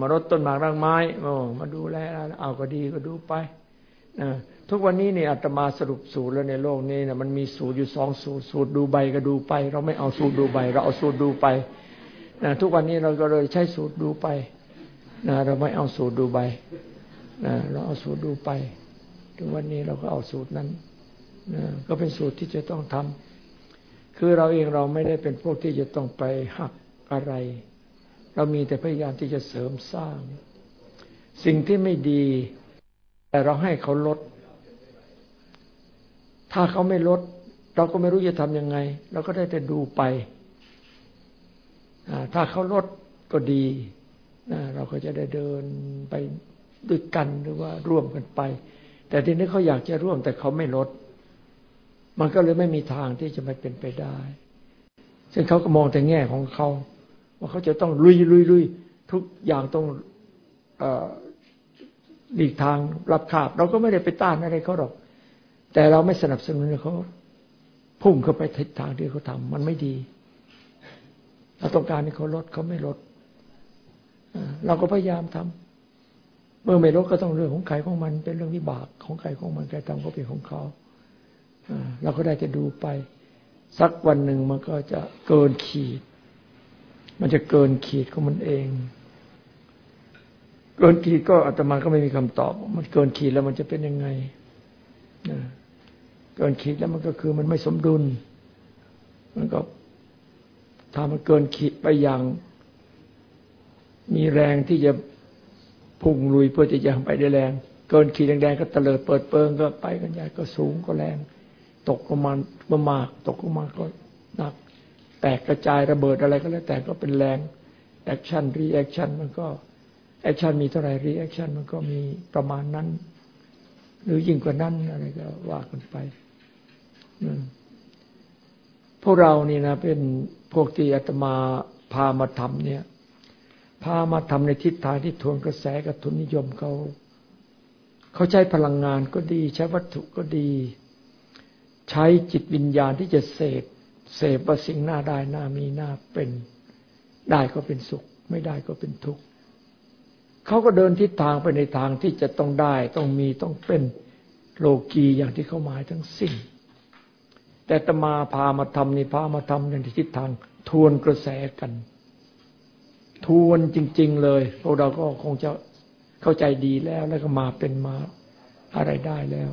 มารดต้นหมากรากไม้โอ้มาดูแลเอาก็ดีก็ดูไปนะทุกวันนี้เนี่ยอาตมาสรุปสูตรแล้วในโลกนี้นะมันมีสูตรอยู่สองสูตร สูตรดูใบก็ดูไป เราไม่เอาสูตรดูใบ เราเอาสูตรดูไปนะทุกวันนี้เราก็เลยใช้สูตรดูไปนะเราไม่เอาสูตรดูใบนะเราเอาสูตรดูไปถึงวันนี้เราก็เอาสูตรนั้นนะก็เป็นสูตรที่จะต้องทำคือเราเองเราไม่ได้เป็นพวกที่จะต้องไปหักอะไร เรามีแต่พยายามที่จะเสริมสร้าง สิ่งที่ไม่ดี แต่เราให้เขาลด ถ้าเขาไม่ลด เราก็ไม่รู้จะทำยังไง เราก็ได้แต่ดูไป ถ้าเขาลดก็ดีเราก็จะได้เดินไปด้วยกันหรือว่าร่วมกันไป แต่ทีนี้เขาอยากจะร่วมแต่เขาไม่ลด มันก็เลยไม่มีทางที่จะไม่เป็นไปได้ ซึ่งเขาก็มองแต่แง่ของเขา ว่าเขาจะต้องลุยลุยลุยทุกอย่างต้องหลีกทางรับขาบ เราก็ไม่ได้ไปต้านอะไรเขาหรอก แต่เราไม่สนับสนุนเขาพุ่งเข้าไปทิศทางที่เขาทามันไม่ดี เราต้องการให้เขาลดเขาไม่ลดเราก็พยายามทำเมื่อไม่ลดก็ต้องเรื่องของใครของมัน เป็นเรื่องวิบากของใครของมันใครทำก็เป็นของเขาเราก็ได้จะดูไป สักวันหนึ่งมันก็จะเกินขีด มันจะเกินขีดของมันเอง เกินขีดก็อาตมาก็ไม่มีคำตอบ มันเกินขีดแล้วมันจะเป็นยังไงเกินขีดแล้วมันก็คือมันไม่สมดุล มันก็ถ้ามันเกินขีดไปอย่าง มีแรงที่จะพุ่งลุยเพื่อจะยังไปได้แรง เกินขีดแดงๆก็เตลิดเปิดเปิงก็ไปกันใหญ่ก็สูงก็แรง ตกลงมาเมื่อมาก ตกลงมาก็หนัก แตกกระจายระเบิดอะไรก็แล้วแต่ก็เป็นแรง action reaction มันก็ action มีเท่าไหร่ reaction มันก็มีประมาณนั้น หรือยิ่งกว่านั้นอะไรก็ว่ากันไปพวกเรานี่นะเป็นพวกที่อาตมาพามาทำเนี่ย พามาทำในทิศทางที่ทวนกระแสกับทุนนิยมเขาเขาใช้พลังงานก็ดี ใช้วัตถุก็ดี ใช้จิตวิญญาณที่จะเสพ เสพว่าสิ่งหน้าได้หน้ามีหน้าเป็น ได้ก็เป็นสุข ไม่ได้ก็เป็นทุกข์เขาก็เดินทิศทางไปในทางที่จะต้องได้ ต้องมีต้องเป็นโลกีอย่างที่เขาหมายทั้งสิ้น แต่ตมาพามาทำนี่พามาทำในทิศทาง ทวนกระแสกัน ทวนจริง ๆ เลยพวกเราก็คงจะเข้าใจดีแล้วแล้วก็มาเป็นมาอะไรได้แล้ว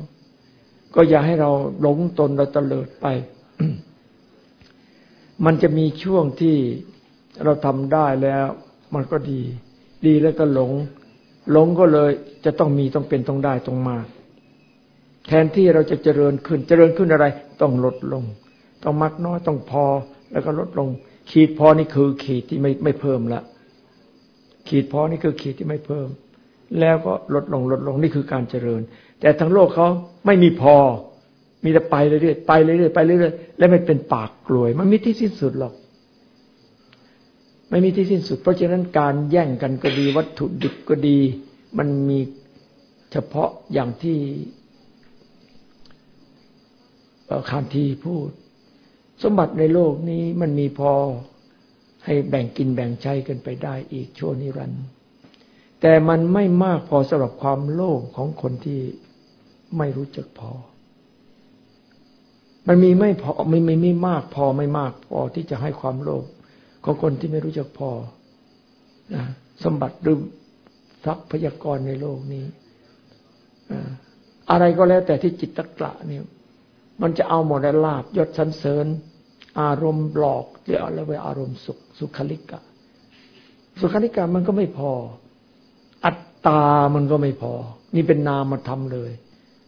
ก็อย่าให้เราหลงตนเราเตลิดไป มันจะมีช่วงที่เราทำได้แล้ว มันก็ดี ดีแล้วก็หลง หลงก็เลยจะต้องมีต้องเป็นต้องได้ต้องมา แทนที่เราจะเจริญขึ้น เจริญขึ้นอะไร ต้องลดลง ต้องมักน้อยต้องพอแล้วก็ลดลง ขีดพอนี่คือขีดที่ไม่ไม่เพิ่มละขีดพอนี่คือขีดที่ไม่เพิ่ม แล้วก็ลดลงลดลงนี่คือการเจริญ แต่ทั้งโลกเขาไม่มีพอ มีแต่ไปเรื่อยๆไปเรื่อยๆไปเรื่อยๆและไม่เป็นปากกลวย มันมีที่สิ้นสุดหรอก ไม่มีที่สิ้นสุด เพราะฉะนั้นการแย่งกันก็ดี วัตถุดิบก็ดี มันมีเฉพาะอย่างที่คานทีพูด สมบัติในโลกนี้มันมีพอให้แบ่งกินแบ่งใช้กันไปได้อีกชั่วนิรันดร์แต่มันไม่มากพอสำหรับความโลภของคนที่ไม่รู้จักพอ มันมีไม่พอไม่ไม่ไม่มากพอไม่มากพอที่จะให้ความโลภของคนที่ไม่รู้จักพอนะสมบัติหรือทรัพยากรในโลกนี้อะไรก็แล้วแต่ที่จิตตะกละเนี่ย มันจะเอาหมดลาบยศสันเสริญ อารมณ์หลอกเรียกอะไรว่าอารมณ์สุข สุขลิกะ สุขลิกะมันก็ไม่พอ อัตตามันก็ไม่พอ นี่เป็นนามธรรมเลย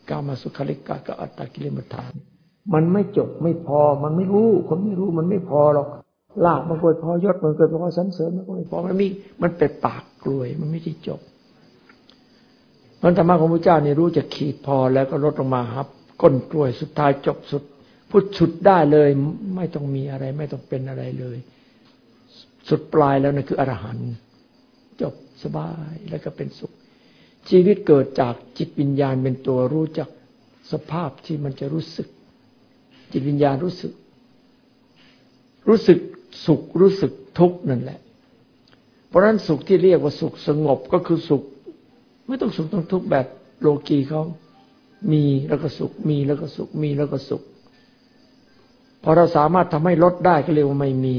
กามาสุขลิกะกับอัตตากิเลมฐานมั มันไม่จบไม่พอ มันไม่รู้ คนไม่รู้มันไม่พอหรอกลาบมันก็พอยศมันเก็พอสันเสริญมันก็ไม่พอมันมีมันเป็นปากกลวย มันไม่ได้จบมันธรรมะของพระเจ้านี่รู้จะขีดพอแล้วก็ลดลงมาครับ ก้นกลวยสุดท้ายจบสุดพูดฉุดได้เลย ไม่ต้องมีอะไร ไม่ต้องเป็นอะไรเลย สุดปลายแล้วนั่นคืออรหันต์จบสบายแล้วก็เป็นสุข ชีวิตเกิดจากจิตวิญญาณเป็นตัวรู้จักสภาพที่มันจะรู้สึก จิตวิญญาณรู้สึก รู้สึกสุขรู้สึกทุกข์นั่นแหละ เพราะฉะนั้นสุขที่เรียกว่าสุขสงบก็คือสุข ไม่ต้องสุขต้องทุกข์แบบโลกีเขามีแล้วก็สุข มีแล้วก็สุข มีแล้วก็สุข พอเราสามารถทำให้ลดได้ก็เรียกว่าไม่มี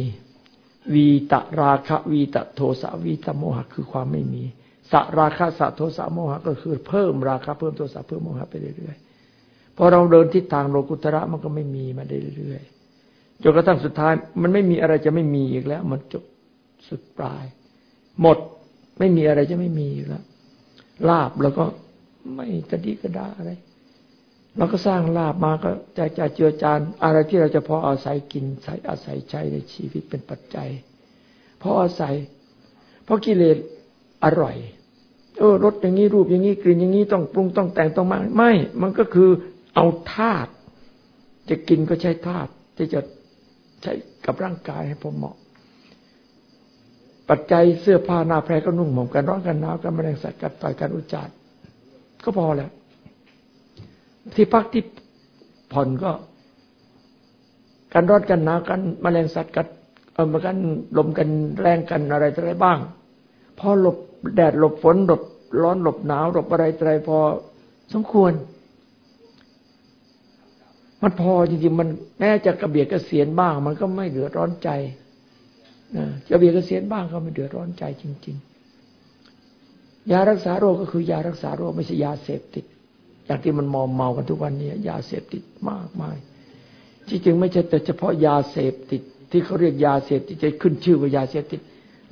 วีตราคะ วีตโทสะวีตโมหะคือความไม่มีสราคะสะโทสะโมหะก็คือเพิ่มราคะเพิ่มโทสะเพิ่มโมหะไปเรื่อยๆ อเราเดินทิศทางโลกุตระมันก็ไม่มีมาได้เรื่อยๆจนกระทั่งสุดท้าย มันไม่มีอะไรจะไม่มีอีกแล้ว มันจบสุดปลาย หมดไม่มีอะไรจะไม่มีอีกแล้วลาบแล้วก็ไม่กระดิกระดาอะไรเราก็สร้างลาบมาก็จะจะเจือจานอะไรที่เราจะพออาศัยกินใช้อาศัยใช้ในชีวิตเป็นปัจจัยพออาศัย เพราะกิเลสอร่อย เออรสอย่างนี้รูปอย่างนี้กลิ่นอย่างนี้ต้องปรุงต้องแต่งต้องมาไม่ มันก็คือ เอาธาตุจะกินก็ใช้ธาตุที่จะใช้กับร่างกายให้พอเหมาะ ปัจจัยเสื้อผ้าหน้าแพรก็นุ่งหม่มกันร้อนกันหนาวกันแมลงสัตว์กัดต่อยกันอุจจารก็พอแล้ว ที่พักที่ผ่อนก็ กันร้อนกันหนาวกันแมลงสัตว์กัดเออมากันลมกันแรงกันอะไรอะไรบ้าง พอหลบแดดหลบฝนหลบร้อนหลบหนาวหลบอะไรอะไรพอสมควร มันพอจริงๆมันแม้จะกระเบียดกระเสียนบ้าง มันก็ไม่เดือดร้อนใจนะกระเบียดกระเสียนบ้างก็ไม่เดือดร้อนใจจริง ๆ ยารักษาโรคก็คือยารักษาโรคไม่ใช่ยาเสพติด อย่างที่มันมอมเมากันทุกวันนี้ยาเสพติดมากมายที่จริงไม่ใช่แต่เฉพาะยาเสพติด ที่เขาเรียกยาเสพติดจะขึ้นชื่อว่ายาเสพติด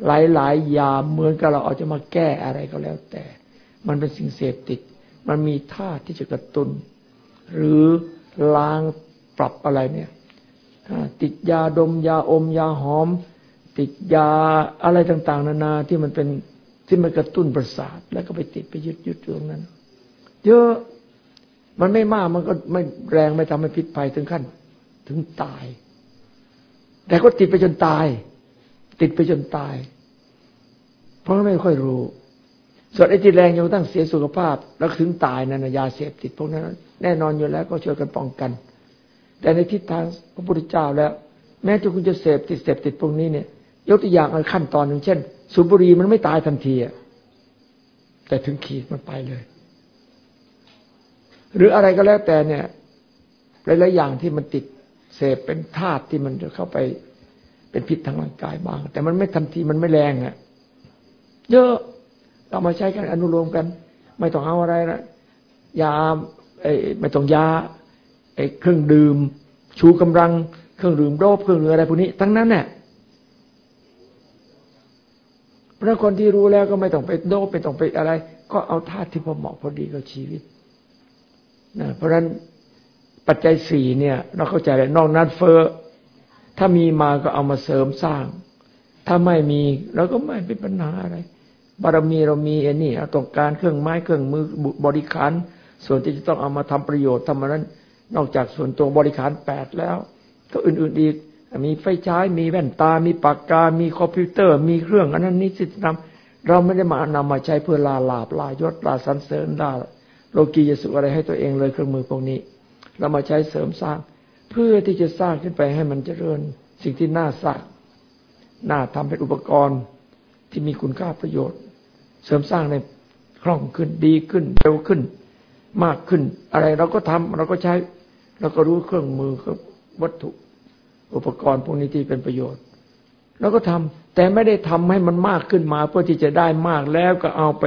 หลายๆยาเหมือนกับเราเอาจะมาแก้อะไรก็แล้ว แต่ มันเป็นสิ่งเสพติด มันมีท่าที่จะกระตุนหรือ ล้างปรับอะไรเนี่ยติดยาดมยาอมยาหอม ติดยาอะไรต่าง ๆ นานาที่มันเป็นที่มันกระตุ้นประสาท แล้วก็ไปติดไปยึดยึดตรงนั้น เยอะมันไม่มากมันก็ไม่แรงไม่ทำให้พิษภัยถึงขั้น ถึงตาย แต่ก็ติดไปจนตาย ติดไปจนตาย เพราะไม่ค่อยรู้ ส่วนไอ้ที่แรงยังตั้งเสียสุขภาพ แล้วถึงตายนั่นยาเสพติดพวกนั้น แน่นอนอยู่แล้วก็ช่วยกันป้องกัน แต่ในทิศทางพระพุทธเจ้าแล้ว แม้จะคุณจะเสพติดเสพติดพวกนี้เนี่ย ยกตัวอย่างขั้นตอนหนึ่งเช่นสูบบุหรี่มันไม่ตายทันทีอะแต่ถึงขีดมันไปเลย หรืออะไรก็แล้วแต่เนี่ยหลายๆอย่างที่มันติดเสพเป็นธาตุที่มันจะเข้าไปเป็นพิษทางร่างกายบ้าง แต่มันไม่ทันทีมันไม่แรงอะเยอะ เรามาใช้กันอนุโลมกัน ไม่ต้องเอาอะไรนะยาไอ้ไม่ต้องยาไอ้เครื่องดื่ม ชูกำลัง เครื่องดื่มโดบเครื่องดื่มอะไรพวกนี้ทั้งนั้นเนี่ยพระคนที่รู้แล้วก็ไม่ต้องไปโดบไม่ต้องไปอะไร ก็เอาธาตุที่พอเหมาะพอดีกับชีวิตนะเพราะฉะนั้นปัจจัยสี่เนี่ย เราเข้าใจเลยนอกนั้นเฟอ้อถ้ามีมาก็เอามาเสริมสร้าง ถ้าไม่มีเราก็ไม่เป็นปัญหาอะไร บารมีเรามีอันนี้เราต้องการเครื่องไม้เครื่องมือบริการส่วนที่จะต้องเอามาทำประโยชน์ทำมานั้น นอกจากส่วนตัวบริการแปดแล้ว ก็อื่นๆอีก มีไฟฉายมีแว่นตา มีปากกา มีคอมพิวเตอร์ มีเครื่องอันนั้นนี่สิทธิธรรมเราไม่ได้มานำมาใช้เพื่อลาลาบลายศลาสันเสริญลาโลกียสุอะไรให้ตัวเองเลยเครื่องมือพวกนี้ เรามาใช้เสริมสร้าง เพื่อที่จะสร้างขึ้นไปให้มันเจริญ สิ่งที่น่าสร้างน่าทำเป็นอุปกรณ์ที่มีคุณค่าประโยชน์ เสริมสร้างในคล่องขึ้นดีขึ้นเร็วขึ้น มากขึ้น อะไรเราก็ทำเราก็ใช้เราก็รู้เครื่องมือกับวัตถุอุปกรณ์พวกนี้ที่เป็นประโยชน์เราก็ทำแต่ไม่ได้ทำให้มันมากขึ้นมา เพื่อที่จะได้มากแล้วก็เอาไป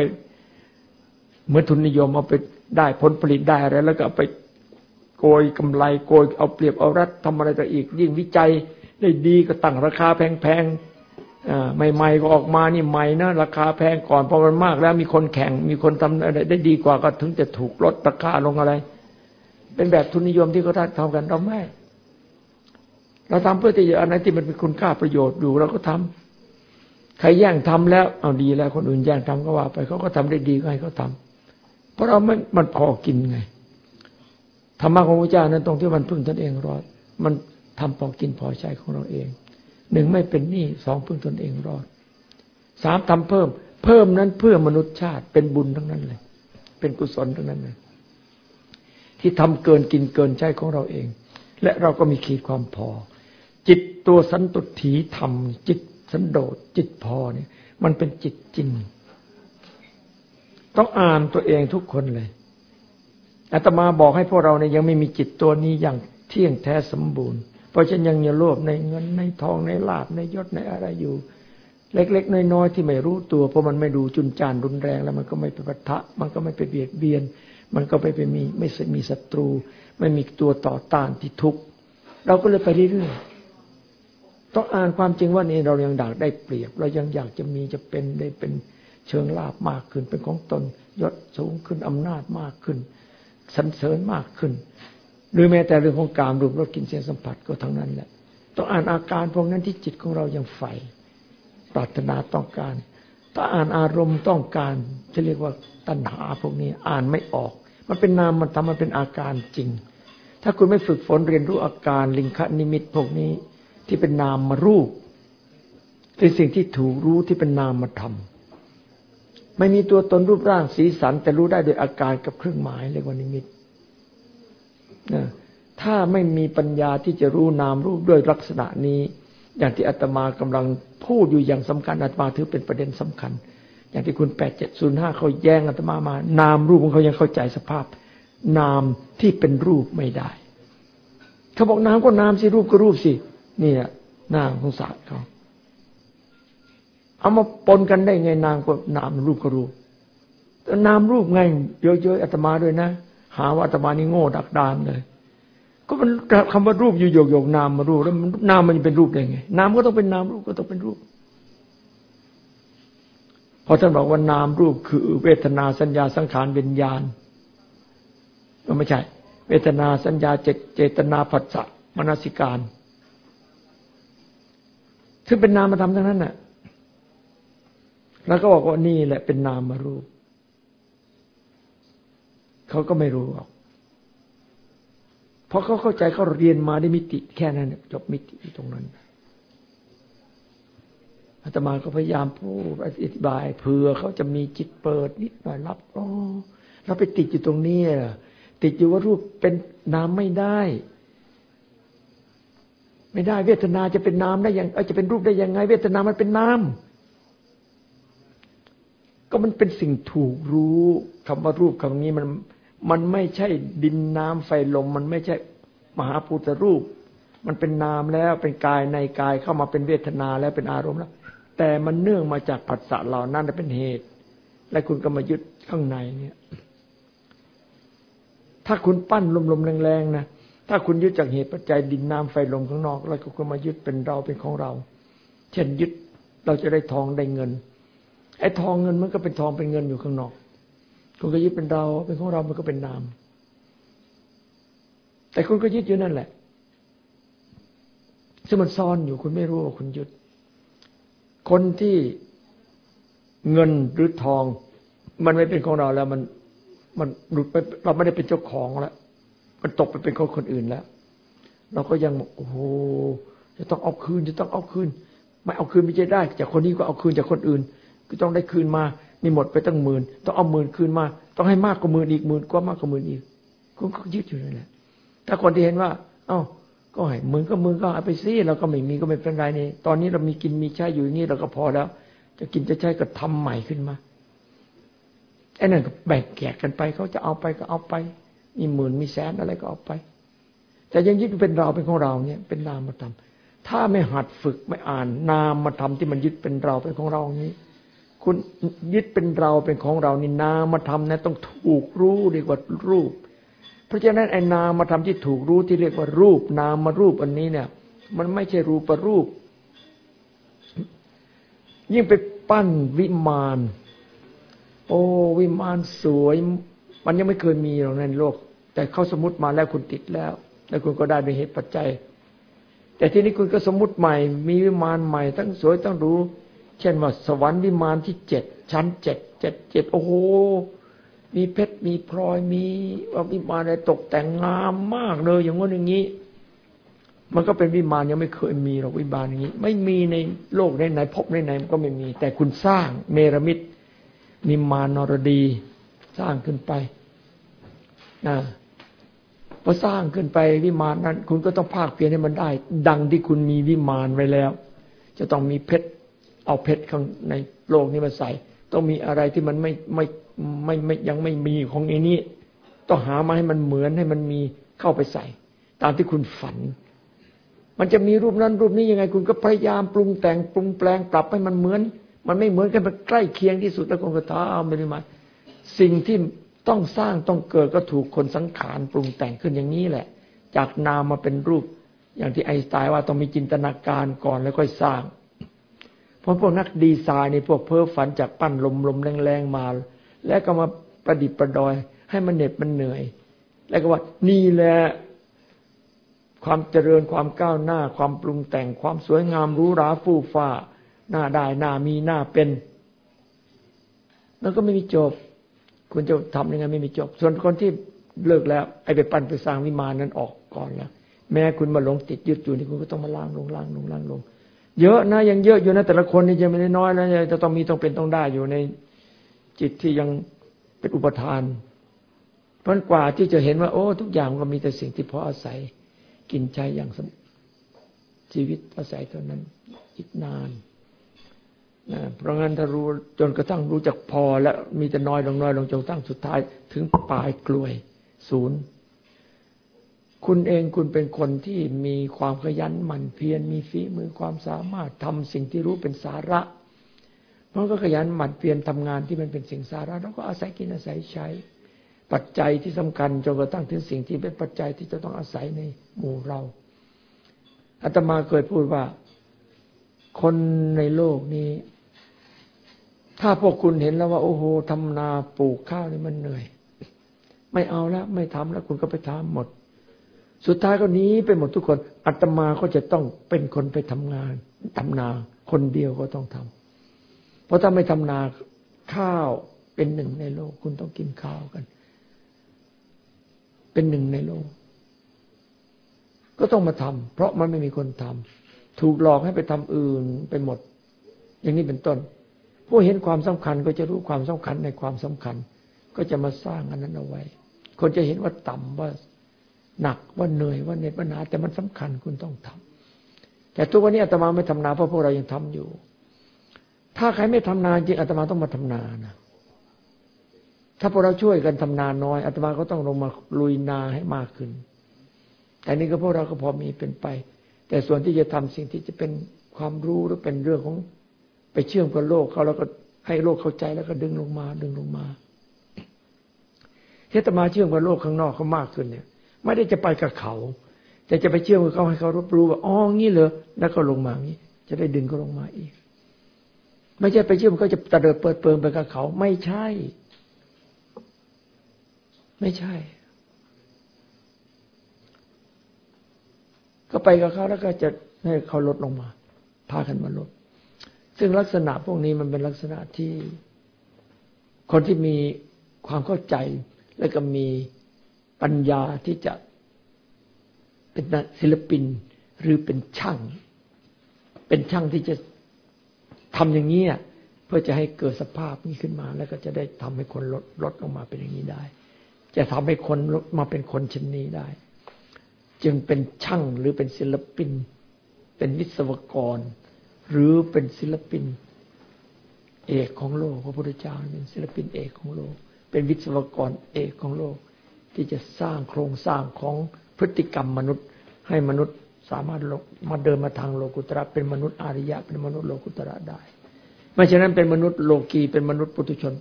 เหมือนทุนนิยมเอาไปได้ผลผลิตได้อะไรแล้วก็ไปโกยกำไรโกยเอาเปรียบเอารัดทำอะไรต่ออีก ยิ่งวิจัยได้ดีก็ตั้งราคาแพงๆ ใหม่ๆก็ออกมานี่ใหม่นะราคาแพงก่อนพอมันมากแล้วมีคนแข่ง มีคนทำอะไรได้ดีกว่าก็ถึงจะถูกลดราคาลงอะไร เป็นแบบทุนนิยมที่เขาทำกันเราไม่ เราทำเพื่อที่จะอันไหนที่มันเป็นคุณค่าประโยชน์อยู่เราก็ทำใครแย่งทำแล้วเอาดีแล้ว คนอื่นแย่งทำก็ว่าไปเขาก็ทำได้ดีก็ให้เขาทาเพราะเราไม่มันพอกินไงธรรมะของพระเจ้านั้นตรงที่มันพึ่งตนเองรอด มันทำพอกินพอใช้ของเราเอง หนึ่งไม่เป็นหนี้สองพึ่งตนเองรอดสามทำเพิ่ม เพิ่มนั้นเพื่อมนุษยชาติเป็นบุญทั้งนั้นเลย เป็นกุศลทั้งนั้นเลยที่ทำเกินกินเกินใช้ของเราเอง และเราก็มีขีดความพอ จิตตัวสันตุถีธรรม จิตสันโดษจิตพอเนี่ย มันเป็นจิตจริง ต้องอ่านตัวเองทุกคนเลยอาตมาบอกให้พวกเราเนี่ยยังไม่มีจิตตัวนี้อย่างเที่ยงแท้สมบูรณ์ เพราะฉันยังยังโลภในเงินในทองในลาบในยศในอะไรอยู่ เล็ก ๆ น้อยๆที่ไม่รู้ตัว เพราะมันไม่ดูจุนจานรุนแรงแล้วมันก็ไม่ไปปะทะ มันก็ไม่ไปเบียดเบียน มันก็ไม่ไปมีไม่มีศัตรู ไม่มีตัวต่อต้านที่ทุกข์เราก็เลยไปเรื่อยๆต้องอ่านความจริงว่านี่เรายังอยากได้เปรียบ เรายังอยากจะมีจะเป็นได้เป็นเชิงลาบมากขึ้นเป็นของตนยศสูงขึ้นอำนาจมากขึ้นสันเสริญมากขึ้น หรือแม้แต่เรื่องของการรูปรสกลิ่นเสียงสัมผัสก็ทั้งนั้นแหละต้องอ่านอาการพวกนั้นที่จิตของเรายังใฝ่ปรารถนาต้องการถ้าอ่านอารมณ์ต้องการจะเรียกว่าตัณหาพวกนี้อ่านไม่ออก มันเป็นนามมันทำมันเป็นอาการจริง ถ้าคุณไม่ฝึกฝนเรียนรู้อาการลิงคนิมิตพวกนี้ที่เป็นนามมารูปเป็นสิ่งที่ถูกรู้ที่เป็นนามมาทำไม่มีตัวตนรูปร่างสีสัน แต่รู้ได้โดยอาการกับเครื่องหมายเรียกว่านิมิต ถ้าไม่มีปัญญาที่จะรู้นามรูปด้วยลักษณะนี้ อย่างที่อาตมากำลังพูดอยู่อย่างสำคัญอาตมาถือเป็นประเด็นสำคัญ อย่างที่คุณแปดเจ็ดศูนย์ห้าเขาแย้งอาตมามา นามรูปของเขายังเข้าใจสภาพ นามที่เป็นรูปไม่ได้เขาบอกนามก็นามสิรูปก็รูปสินี่ะนามของศาสตร์เขาเอามาปนกันได้ไงนามก็นามรูปก็รูปนามรูปไงเยอะๆอาตมาด้วยนะ หาว่าอาตมานี่โง่ดักดานเลย ก็มันคำว่ารูปอยู่โยกโยกนามมารูปแล้วนามมันเป็นรูปได้ไง นามก็ต้องเป็นนามรูปก็ต้องเป็นรูปพอท่านบอกว่านามรูปคือเวทนาสัญญาสังขารวิญญาณก็ไม่ใช่ เวทนาสัญญาเจตนาผัสสะมนสิการซึ่งเป็นนามมาทำทั้งนั้นน่ะ แล้วก็บอกว่านี่แหละเป็นนามมารูป เขาก็ไม่รู้หรอกเพราะเขาเข้าใจเขาเรียนมาได้มิติแค่นั้นจบมิติตรงนั้นอาตมาก็พยายามพูดอธิบายเผื่อเขาจะมีจิตเปิดนิดหน่อยรับอ๋อเราไปติดอยู่ตรงนี้ติดอยู่ว่ารูปเป็นนามไม่ได้ ไม่ได้เวทนาจะเป็นนามได้ยังจะเป็นรูปได้ยังไง เวทนามันเป็นนามก็มันเป็นสิ่งถูกรู้คำว่ารูปคำนี้มัน มันไม่ใช่ดินน้ำไฟลม มันไม่ใช่มหาภูตรูป มันเป็นนามแล้วเป็นกายในกายเข้ามาเป็นเวทนาแล้วเป็นอารมณ์แล้ว แต่มันเนื่องมาจากผัสสะเหล่านั้นเป็นเหตุ และคุณก็มายึดข้างในเนี่ย ถ้าคุณปั้นลมๆแรงๆนะถ้าคุณยึดจากเหตุปัจจัยดินน้ำไฟลมข้างนอก แล้วคุณมายึดเป็นเราเป็นของเรา เช่นยึดเราจะได้ทองได้เงินไอ้ทองเงินมันก็เป็นทองเป็นเงินอยู่ข้างนอก คุณก็ยึดเป็นเรา เป็นของเรา มันก็เป็นนาม แต่คุณก็ยึดอยู่นั่นแหละ ซึ่งมันซ่อนอยู่คุณไม่รู้ว่าคุณยึด คนที่เงินหรือทอง มันไม่เป็นของเราแล้ว มันมันหลุดไป เราไม่ได้เป็นเจ้าของแล้วมันตกไปเป็นของคนอื่นแล้ว เราก็ยังโอ้โหจะต้องเอาคืน จะต้องเอาคืน ไม่เอาคืนไม่ได้จากคนนี้ก็เอาคืนจากคนอื่น ก็ต้องได้คืนมา นี่หมดไปตั้งหมื่นต้องเอาหมื่นคืนมา ต้องให้มากกว่าหมื่นอีกหมื่นกว่ามากกว่าหมื่นอีกคุณก็ยึดอยู่นั่นแหละถ้าคนที่เห็นว่า เอ้าก็ให้หมื่นก็หมื่นก็เอาไปซิเราก็ไม่มีก็ไม่เป็นไรนี่ตอนนี้เรามีกินมีใช้อยู่อย่างนี้เราก็พอแล้ว จะกินจะใช้ก็ทำใหม่ขึ้นมาไอ้นั่นก็แบ่งแกะกันไปเขาจะเอาไปก็เอาไป มีหมื่นมีแสนอะไรก็เอาไป แต่ยังยึดเป็นเราเป็นของเราเนี่ย เป็นนามมาทำถ้าไม่หัดฝึกไม่อ่านนามมาทำที่มันยึดเป็นเราเป็นของเรานี้ คุณยึดเป็นเราเป็นของเรานี่นามาทำนะต้องถูกรู้เรียกว่ารูป เพราะฉะนั้นไอ้นามาทำที่ถูกรู้ที่เรียกว่ารูป นามารูปอันนี้เนี่ย มันไม่ใช่รูปรูป ยิ่งไปปั้นวิมานโอ้วิมานสวย มันยังไม่เคยมีหรอกในโลก แต่เขาสมมติมาแล้วคุณติดแล้ว แล้วคุณก็ได้เป็นเหตุปัจจัย แต่ทีนี้คุณก็สมมติใหม่ มีวิมานใหม่ ทั้งสวยทั้งรู้ เช่นว่าสวรรค์วิมานที่เจ็ดชั้นเจ็ดเจ็ดเจ็ดโอ้โหมีเพชรมีพลอยมีวิมานอะไรตกแต่งงามมากเลย อย่างงี้นอย่างนี้ มันก็เป็นวิมานยังไม่เคยมีหรอกวิมานอย่างนี้ ไม่มีในโลกในไหนพบในไหนมันก็ไม่มี แต่คุณสร้างเนรมิตนิมานนรดีสร้างขึ้นไปนะพอสร้างขึ้นไปวิมานนั้น คุณก็ต้องภาคเพียรให้มันได้ ดังที่คุณมีวิมานไว้แล้ว จะต้องมีเพชร เอาเพชรข้าในโลกนี้มาใส่ ต้องมีอะไรที่มันไม่ไม่ไม่ไม่ยังไม่มีของอันี้ ต้องหามาให้มันเหมือนให้มันมีเข้าไปใส่ ตามที่คุณฝัน มันจะมีรูปนั้นรูปนี้ยังไง คุณก็พยายามปรุงแต่งปรุงแปลงปรับให้มันเหมือน มันไม่เหมือนกันมันใกล้เคียงที่สุดแล้วคุณก็ท้าเอาไม่ได้มาสิ่งที่ต้องสร้างต้องเกิดก็ถูกคนสังขารปรุงแต่งขึ้นอย่างนี้แหละ จากนามมาเป็นรูป อย่างที่ไอน์สไตน์ว่าต้องมีจินตนาการก่อนแล้วค่อยสร้าง เพราะพวกนักดีไซน์ในพวกเพ้อฝันจากปั้นลมลมแรงๆมา แล้วก็มาประดิษฐ์ประดอย ให้มันเหน็ดมันเหนื่อย แล้วก็ว่านี่แหละความเจริญความก้าวหน้า ความปรุงแต่งความสวยงามรู้ราฟู่ฟ้าหน้าได้หน้ามีหน้าเป็นแล้วก็ไม่มีจบ คุณจะทำยังไงไม่มีจบ ส่วนคนที่เลิกแล้ว ไอ้ไปปั้นไปสร้างวิมานนั้นออกก่อนแล้วแม้คุณมาหลงติดยึดอยู่นี่คุณก็ต้องมาล้างลงล้างลงล้างลง เยอะนะยังเยอะอยู่นะแต่ละคนนี่จะไม่ได้น้อยนะจะต้องมีต้องเป็นต้องได้อยู่ในจิตที่ยังเป็นอุปทาน เพราะกว่าที่จะเห็นว่า โอ้ ทุกอย่างก็มีแต่สิ่งที่พออาศัย กินใช้อย่างชีวิตอาศัยเท่านั้นอีกนานนะเพราะงั้นถ้ารู้จนกระทั่งรู้จักพอ แล้วมีแต่น้อยลงน้อยลงจนตั้งสุดท้าย ถึงปลายกลวยศูนย์ คุณเองคุณเป็นคนที่มีความขยันหมั่นเพียรมีฝีมือความสามารถทำสิ่งที่รู้เป็นสาระ เพราะก็ขยันหมั่นเพียรทำงานที่มันเป็นสิ่งสาระเราก็อาศัยกินอาศัยใช้ ปัจจัยที่สำคัญจนกระทั่งถึงสิ่งที่เป็นปัจจัยที่จะต้องอาศัยในหมู่เราอาตมาเคยพูดว่า คนในโลกนี้ ถ้าพวกคุณเห็นแล้วว่า โอ้โหทำนาปลูกข้าวนี่มันเหนื่อย ไม่เอาแล้วไม่ทำแล้วคุณก็ไปทำหมด สุดท้ายก็นี้ไปหมดทุกคนอัตมาก็จะต้องเป็นคนไปทำงานทำนาคนเดียวก็ต้องทำเพราะถ้าไม่ทำนาข้าวเป็นหนึ่งในโลก คุณต้องกินข้าวกัน เป็นหนึ่งในโลก ก็ต้องมาทำเพราะมันไม่มีคนทำถูกหลอกให้ไปทำอื่นไปหมด อย่างนี้เป็นต้น ผู้เห็นความสำคัญก็จะรู้ความสำคัญในความสำคัญ ก็จะมาสร้างอันนั้นเอาไว้ คนจะเห็นว่าต่ำว่า หนักว่าเหนื่อยว่าเหน็ดว่าหนาแต่มันสำคัญคุณต้องทำแต่ทุกวันนี้อาตมาไม่ทำนาเพราะพวกเรายังทำอยู่ ถ้าใครไม่ทำนาจริงอาตมาต้องมาทำนานะถ้าพวกเราช่วยกันทำนาน้อยอาตมาก็ต้องลงมาลุยนาให้มากขึ้น แต่นี่ก็พวกเราก็พอมีเป็นไป แต่ส่วนที่จะทำสิ่งที่จะเป็นความรู้หรือเป็นเรื่องของไปเชื่อมกับโลกเขาแล้วก็ให้โลกเข้าใจแล้วก็ดึงลงมา ดึงลงมาเทตมาเชื่อมกับโลกข้างนอกเขามากขึ้นเนี่ย ไม่ได้จะไปกับเขา แต่จะไปเชื่อมกับเขาให้เขารับรู้ว่าอ๋องี้เหรอแล้วก็ลงมางี้ จะได้ดึงเขาลงมาอีก ไม่ใช่ไปเชื่อมเขาจะตะเดิดเปิดเปิงไปกับเขา ไม่ใช่ ไม่ใช่ ก็ไปกับเขาแล้วก็จะให้เขาลดลงมา พากันมาลด ซึ่งลักษณะพวกนี้มันเป็นลักษณะที่คนที่มีความเข้าใจและก็มี ปัญญาที่จะเป็นศิลปินหรือเป็นช่าง เป็นช่างที่จะทำอย่างนี้เพื่อจะให้เกิดสภาพนี้ขึ้นมา แล้วก็จะได้ทำให้คนลดลดลงมาเป็นอย่างนี้ได้ จะทำให้คนลดมาเป็นคนชนนี้ได้ จึงเป็นช่างหรือเป็นศิลปิน เป็นวิศวกร หรือเป็นศิลปิน เอกของโลกพระพุทธเจ้าเป็นศิลปินเอกของโลก เป็นวิศวกรเอกของโลก ที่จะสร้างโครงสร้างของพฤติกรรมมนุษย์ ให้มนุษย์สามารถมาเดินมาทางโลกุตระเป็นมนุษย์อาริยะ เป็นมนุษย์โลกุตระได้ ไม่ฉะนั้นเป็นมนุษย์โลกีเป็นมนุษย์ปุถุชน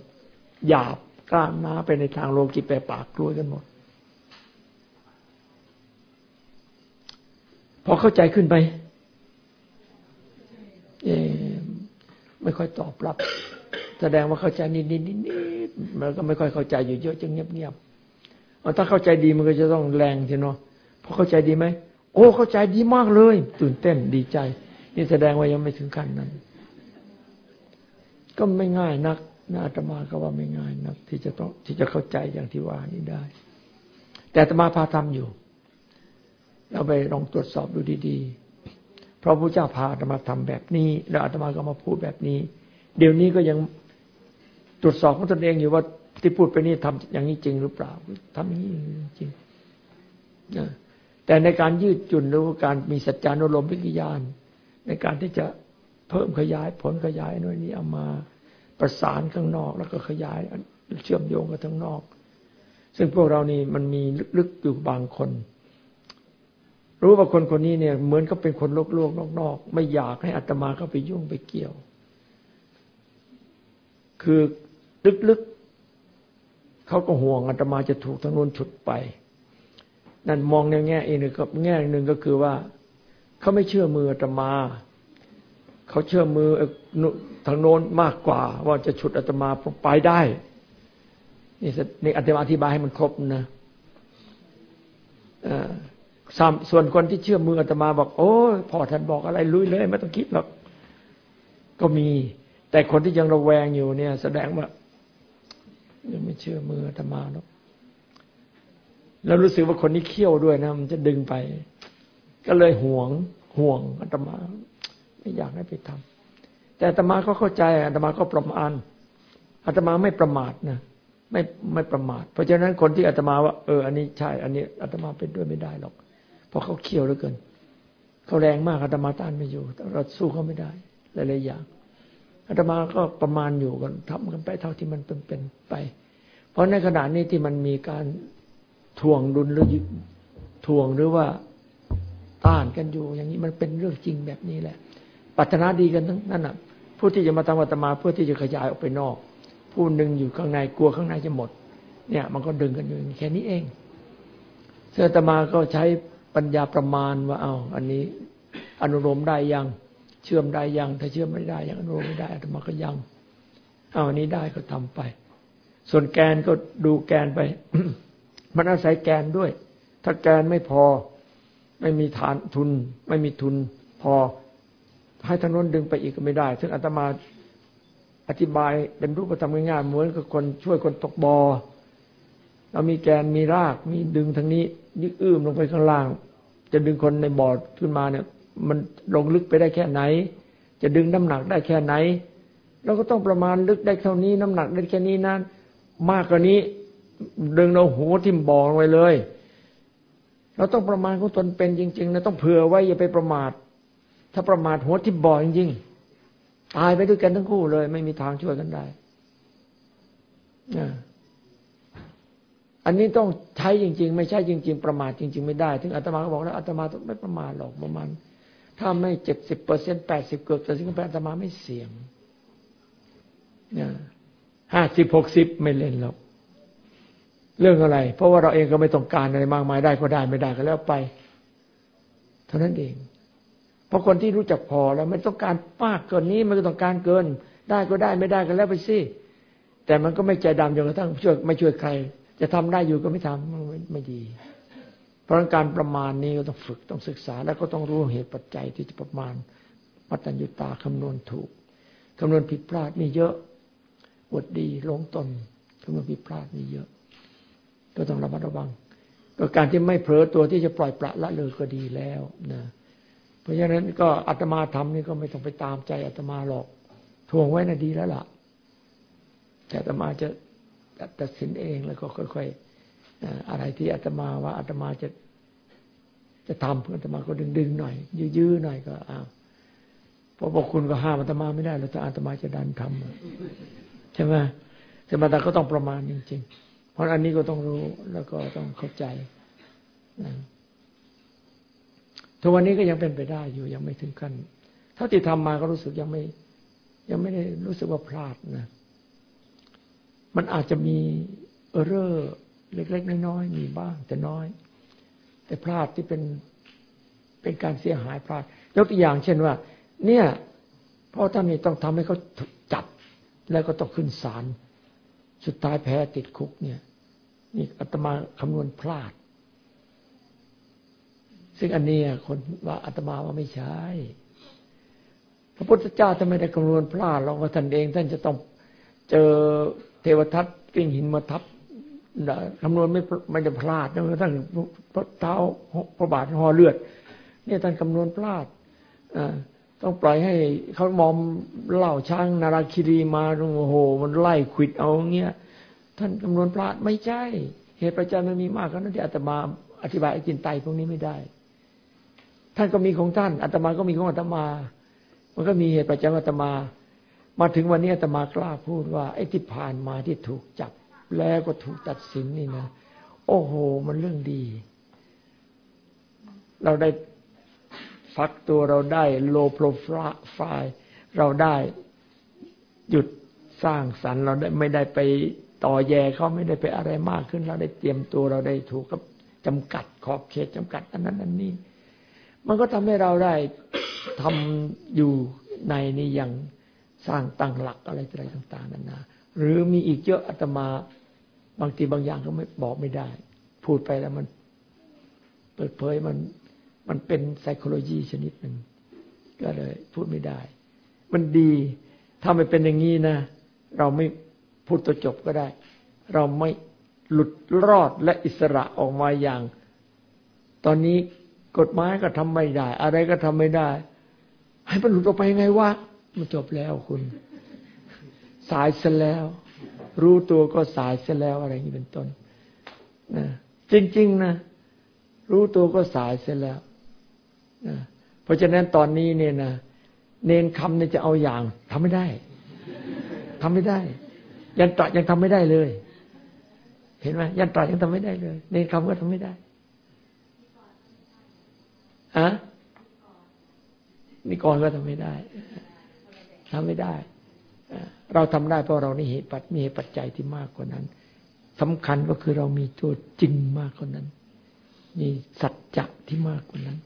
หยาบกล้าน้าไปในทางโลกีแปปากกล้วยกันหมด พอเข้าใจขึ้นไปไม่ค่อยตอบรับ แสดงว่าเข้าใจนิดนิดนิดมันก็ไม่ค่อยเข้าใจอยู่เยอะจึงเงียบเงียบ ถ้าเข้าใจดีมันก็จะต้องแรงทีเนาะพอเข้าใจดีไหมโอ้เข้าใจดีมากเลย ตื่นเต้นดีใจ นี่แสดงว่ายังไม่ถึงขั้นนั้น ก็ไม่ง่ายนักนาอาตมาก็ว่าไม่ง่ายนัก ที่จะต้องที่จะเข้าใจอย่างที่ว่านี้ได้ แต่อาตมาพาทำอยู่ เราไปลองตรวจสอบดูดีๆเพราะพุทธเจ้าพาอาตมาทำแบบนี้ แล้วอาตมาก็มาพูดแบบนี้ เดี๋ยวนี้ก็ยัง ตรวจสอบของตนเองอยู่ว่าที่พูดไปนี่ทำอย่างนี้จริงหรือเปล่าทำอย่างนี้จริงนะแต่ในการยืดจุนหรือการมีสัจจานุโลมวิญญาณในการที่จะเพิ่มขยายผลขยายน้อยนี้เอามาประสานข้างนอก แล้วก็ขยายเชื่อมโยงกับทั้งนอก ซึ่งพวกเรานี่มันมีลึกๆอยู่บางคน รู้ว่าคนคนนี้เนี่ย เหมือนก็เป็นคนโลกโลกนอกๆไม่อยากให้อัตมาเข้าไปยุ่งไปเกี่ยว คือ ลึกๆเขาก็ห่วงอาตมาจะถูกทางโน้นฉุดไป นั่นมองในแง่อีกหนึ่งกับแง่หนึ่งก็คือว่าเขาไม่เชื่อมืออาตมาเขาเชื่อมือทางโน้นมากกว่า ว่าจะฉุดอาตมาไปได้ นี่นี่อาตมาอธิบายให้มันครบนะส่วนคนที่เชื่อมืออาตมาบอก โอ้พ่อท่านบอกอะไรลุยเลย ไม่ต้องคิดหรอกก็มี แต่คนที่ยังระแวงอยู่เนี่ย แสดงว่า ยังไม่เชื่อมืออาตมาหรอกแล้วรู้สึกว่าคนนี้เขี้ยวด้วยนะ มันจะดึงไป ก็เลยห่วงห่วงอาตมา ไม่อยากให้ไปทำแต่อาตมาก็เข้าใจอาตมาก็ประมาณอาตมาไม่ประมาทนะไม่ไม่ประมาท เพราะฉะนั้นคนที่อาตมาว่าเอออันนี้ใช่ อันนี้อาตมาเป็นด้วยไม่ได้หรอก เพราะเขาเคี่ยวเหลือเกินเขาแรงมากอาตมาต้านไม่อยู่เราสู้เขาไม่ได้หลายๆอย่าง อาตมาก็ประมาณอยู่กันทำกันไปเท่าที่มันเป็นไป เพราะในขณะนี้ที่มันมีการทวงดุลหรือทวงหรือว่าต้านกันอยู่ อย่างนี้มันเป็นเรื่องจริงแบบนี้แหละปัจนาดีกันทั้งนั้นอะผู้ที่จะมาทำวัตมาเพื่อที่จะขยายออกไปนอก ผู้หนึ่งอยู่ข้างในกลัวข้างในจะหมด เนี่ย มันก็ดึงกันอยู่แค่นี้เองเสื้อตมาก็ใช้ปัญญาประมาณว่าเอาอันนี้อนุโลมได้ยัง เชื่อมได้ยัง ถ้าเชื่อมไม่ได้ยังอนุโลมไม่ได้อาตมาก็ยังเอาอันนี้ได้ก็ทำไป ส่วนแกนก็ดูแกนไป มันอาศัยแกนด้วย ถ้าแกนไม่พอ ไม่มีฐานทุน ไม่มีทุน พอให้ทางน้นดึงไปอีกก็ไม่ได้ ซึ่งอาตมาอธิบายเป็นรูปธรรมง่ายๆเหมือนกับคนช่วยคนตกบอ่อเรามีแกนมีรากมีดึงทางนี้ยึกอื้มลงไปข้างล่าง จะดึงคนในบ่อขึ้นมาเนี่ย มันลงลึกไปได้แค่ไหน จะดึงน้ำหนักได้แค่ไหน เราก็ต้องประมาณลึกได้เท่านี้ น้ำหนักได้แค่นี้นั้นมากกว่านี้ ดึงเราหัวทิ่มบ่อลงไปเลย เราต้องประมาณของตนเป็นจริงๆนะต้องเผื่อไว้อย่าไปประมาท ถ้าประมาทหัวที่บ่อจริงๆตายไปด้วยกันทั้งคู่เลย ไม่มีทางช่วยกันได้อันนี้ต้องใช้จริง ๆ ไม่ใช่จริง ๆ ประมาทจริง ๆ ไม่ได้ ถึงอาตมาก็บอกแล้วอาตมาต้องไม่ประมาทหรอกประมาณ ถ้าไม่เจ็ดสิบเปอร์เซ็นต์แปดสิบเกือบจะสิบอาตมาไม่เสี่ยงห้าสิบหกสิบไม่เล่นหรอกเรื่องอะไร เพราะว่าเราเองก็ไม่ต้องการอะไรมากมายได้ก็ได้ไม่ได้ก็แล้วไป เท่านั้นเอง เพราะคนที่รู้จักพอแล้วไม่ต้องการมากเกินนี้ไม่ต้องการเกิน ได้ก็ได้ไม่ได้ก็แล้วไปสิแต่มันก็ไม่ใจดำจนกระทั่งช่วยไม่ช่วยใคร จะทำได้อยู่ก็ไม่ทำไม่ดี เพราะการประมาณนี้ก็ต้องฝึกต้องศึกษา แล้วก็ต้องรู้เหตุปัจจัยที่จะประมาณมัตัญญุตาคำนวณถูกคำนวณผิดพลาดนี่เยอะอวดดีลงตนคำนวณผิดพลาดนี่เยอะ ก็ต้องระมัดระวังก็การที่ไม่เผลอตัวที่จะปล่อยปละละเลยก็ดีแล้วนะเพราะฉะนั้นก็อาตมาทำนี่ก็ไม่ต้องไปตามใจอาตมาหรอกทวงไว้น่ะดีแล้วล่ะแต่อาตมาจะตัดสินเองแล้วก็ค่อย ๆ อะไรที่อาตมาว่าอาตมาจะจะทำเพื่ออาตมาก็ดึงๆหน่อย ยื้อๆหน่อยก็อ้าวเพราะบอกคุณก็ห้ามอาตมาไม่ได้แล้วถ้าอาตมาจะดันทำใช่ไหมแต่มาตาก็ต้องประมาณจริงๆ เพราะอันนี้ก็ต้องรู้แล้วก็ต้องเข้าใจทุกวันนี้ก็ยังเป็นไปได้อยู่ยังไม่ถึงขั้นเท่าที่ทำมาก็รู้สึกยังไม่ ยังไม่ได้รู้สึกว่าพลาดนะ มันอาจจะมีเออรอร์ เล็ก ๆ น้อยๆมีบ้างแต่น้อย แต่พลาดที่เป็นเป็นการเสียหายพลาด ยกตัวอย่างเช่นว่า เนี่ยพ่อท่านนี่ต้องทำให้เขาจับแล้วก็ต้องขึ้นศาลสุดท้ายแพ้ติดคุกเนี่ย นี่อาตมาคำนวณพลาด ซึ่งอันนี้คนว่าอาตมาว่าไม่ใช่พระพุทธเจ้าท่านไม่ได้คำนวณพลาดหรอกว่าท่านเอง ท่านจะต้องเจอเทวทัตกิ่งหินมาทับ คำนวณไม่ไม่จะพลาดนะท่านพระเท้าพระบาทห่อเลือดเนี่ยท่านคำนวณพลาดอต้องปล่อยให้เขามอมเล่าช้างนาราคิรีมาโอ้โห มันไล่ขิดเอาเงี้ยท่านคำนวณพลาดไม่ใช่ เหตุปัจจัยมันมีมากก็นั่นที่อาตมาอธิบายจินไตพวกนี้ไม่ได้ ท่านก็มีของท่านอาตมาก็มีของอาตมา มันก็มีเหตุปัจจัยอาตมา มาถึงวันนี้อาตมากล้าพูดว่าไอ้ที่ผ่านมาที่ถูกจับ แล้วก็ถูกตัดสินนี่นะ โอ้โห มันเรื่องดี เราได้ฟักตัวเราได้โลโปรไฟล์เราได้หยุดสร้างสรรค์เราได้ไม่ได้ไปต่อแย่เขาไม่ได้ไปอะไรมากขึ้น เราได้เตรียมตัวเราได้ถูกกับจำกัดขอบเขตจำกัด อันนั้นอันนี้ มันก็ทำให้เราได้ทำอยู่ในนี้อย่างสร้างตั้งหลักอะไรอะไรต่างๆนานาหรือมีอีกเยอะอาตมา บางทีบางอย่างก็ไม่บอกไม่ได้ พูดไปแล้วมัน เปิดเผยมัน มันเป็นไซโคโลจีชนิดหนึ่งก็เลย พูดไม่ได้ มันดีถ้าไม่เป็นอย่างนี้นะ เราไม่พูดตัวจบก็ได้ เราไม่หลุดรอดและอิสระออกมาอย่าง ตอนนี้กฎหมายก็ทำไม่ได้ อะไรก็ทำไม่ได้ ให้มันหลุดออกไปยังไงวะมันจบแล้วคุณ สายเสียแล้ว รู้ตัวก็สายเสียแล้วอะไรอย่างนี้เป็นต้นนะจริง ๆ นะ รู้ตัวก็สายเสียแล้วนะเพราะฉะนั้นตอนนี้เนี่ยนะเนนคำเนี่ยจะเอาอย่างทำไม่ได้ทำไม่ได้ ยันตระยังทำไม่ได้เลย เห็นไหมยันตระยังทำไม่ได้เลย เนนคำก็ทำไม่ได้อะนิกรก็ทำไม่ได้ทำไม่ได้ เราทำได้เพราะเรานี่เหตุปัจมีปัจจัยที่มากกว่านั้นสำคัญก็คือเรามีตัวจริงมากกว่านั้น มีสัจจะที่มากกว่านั้น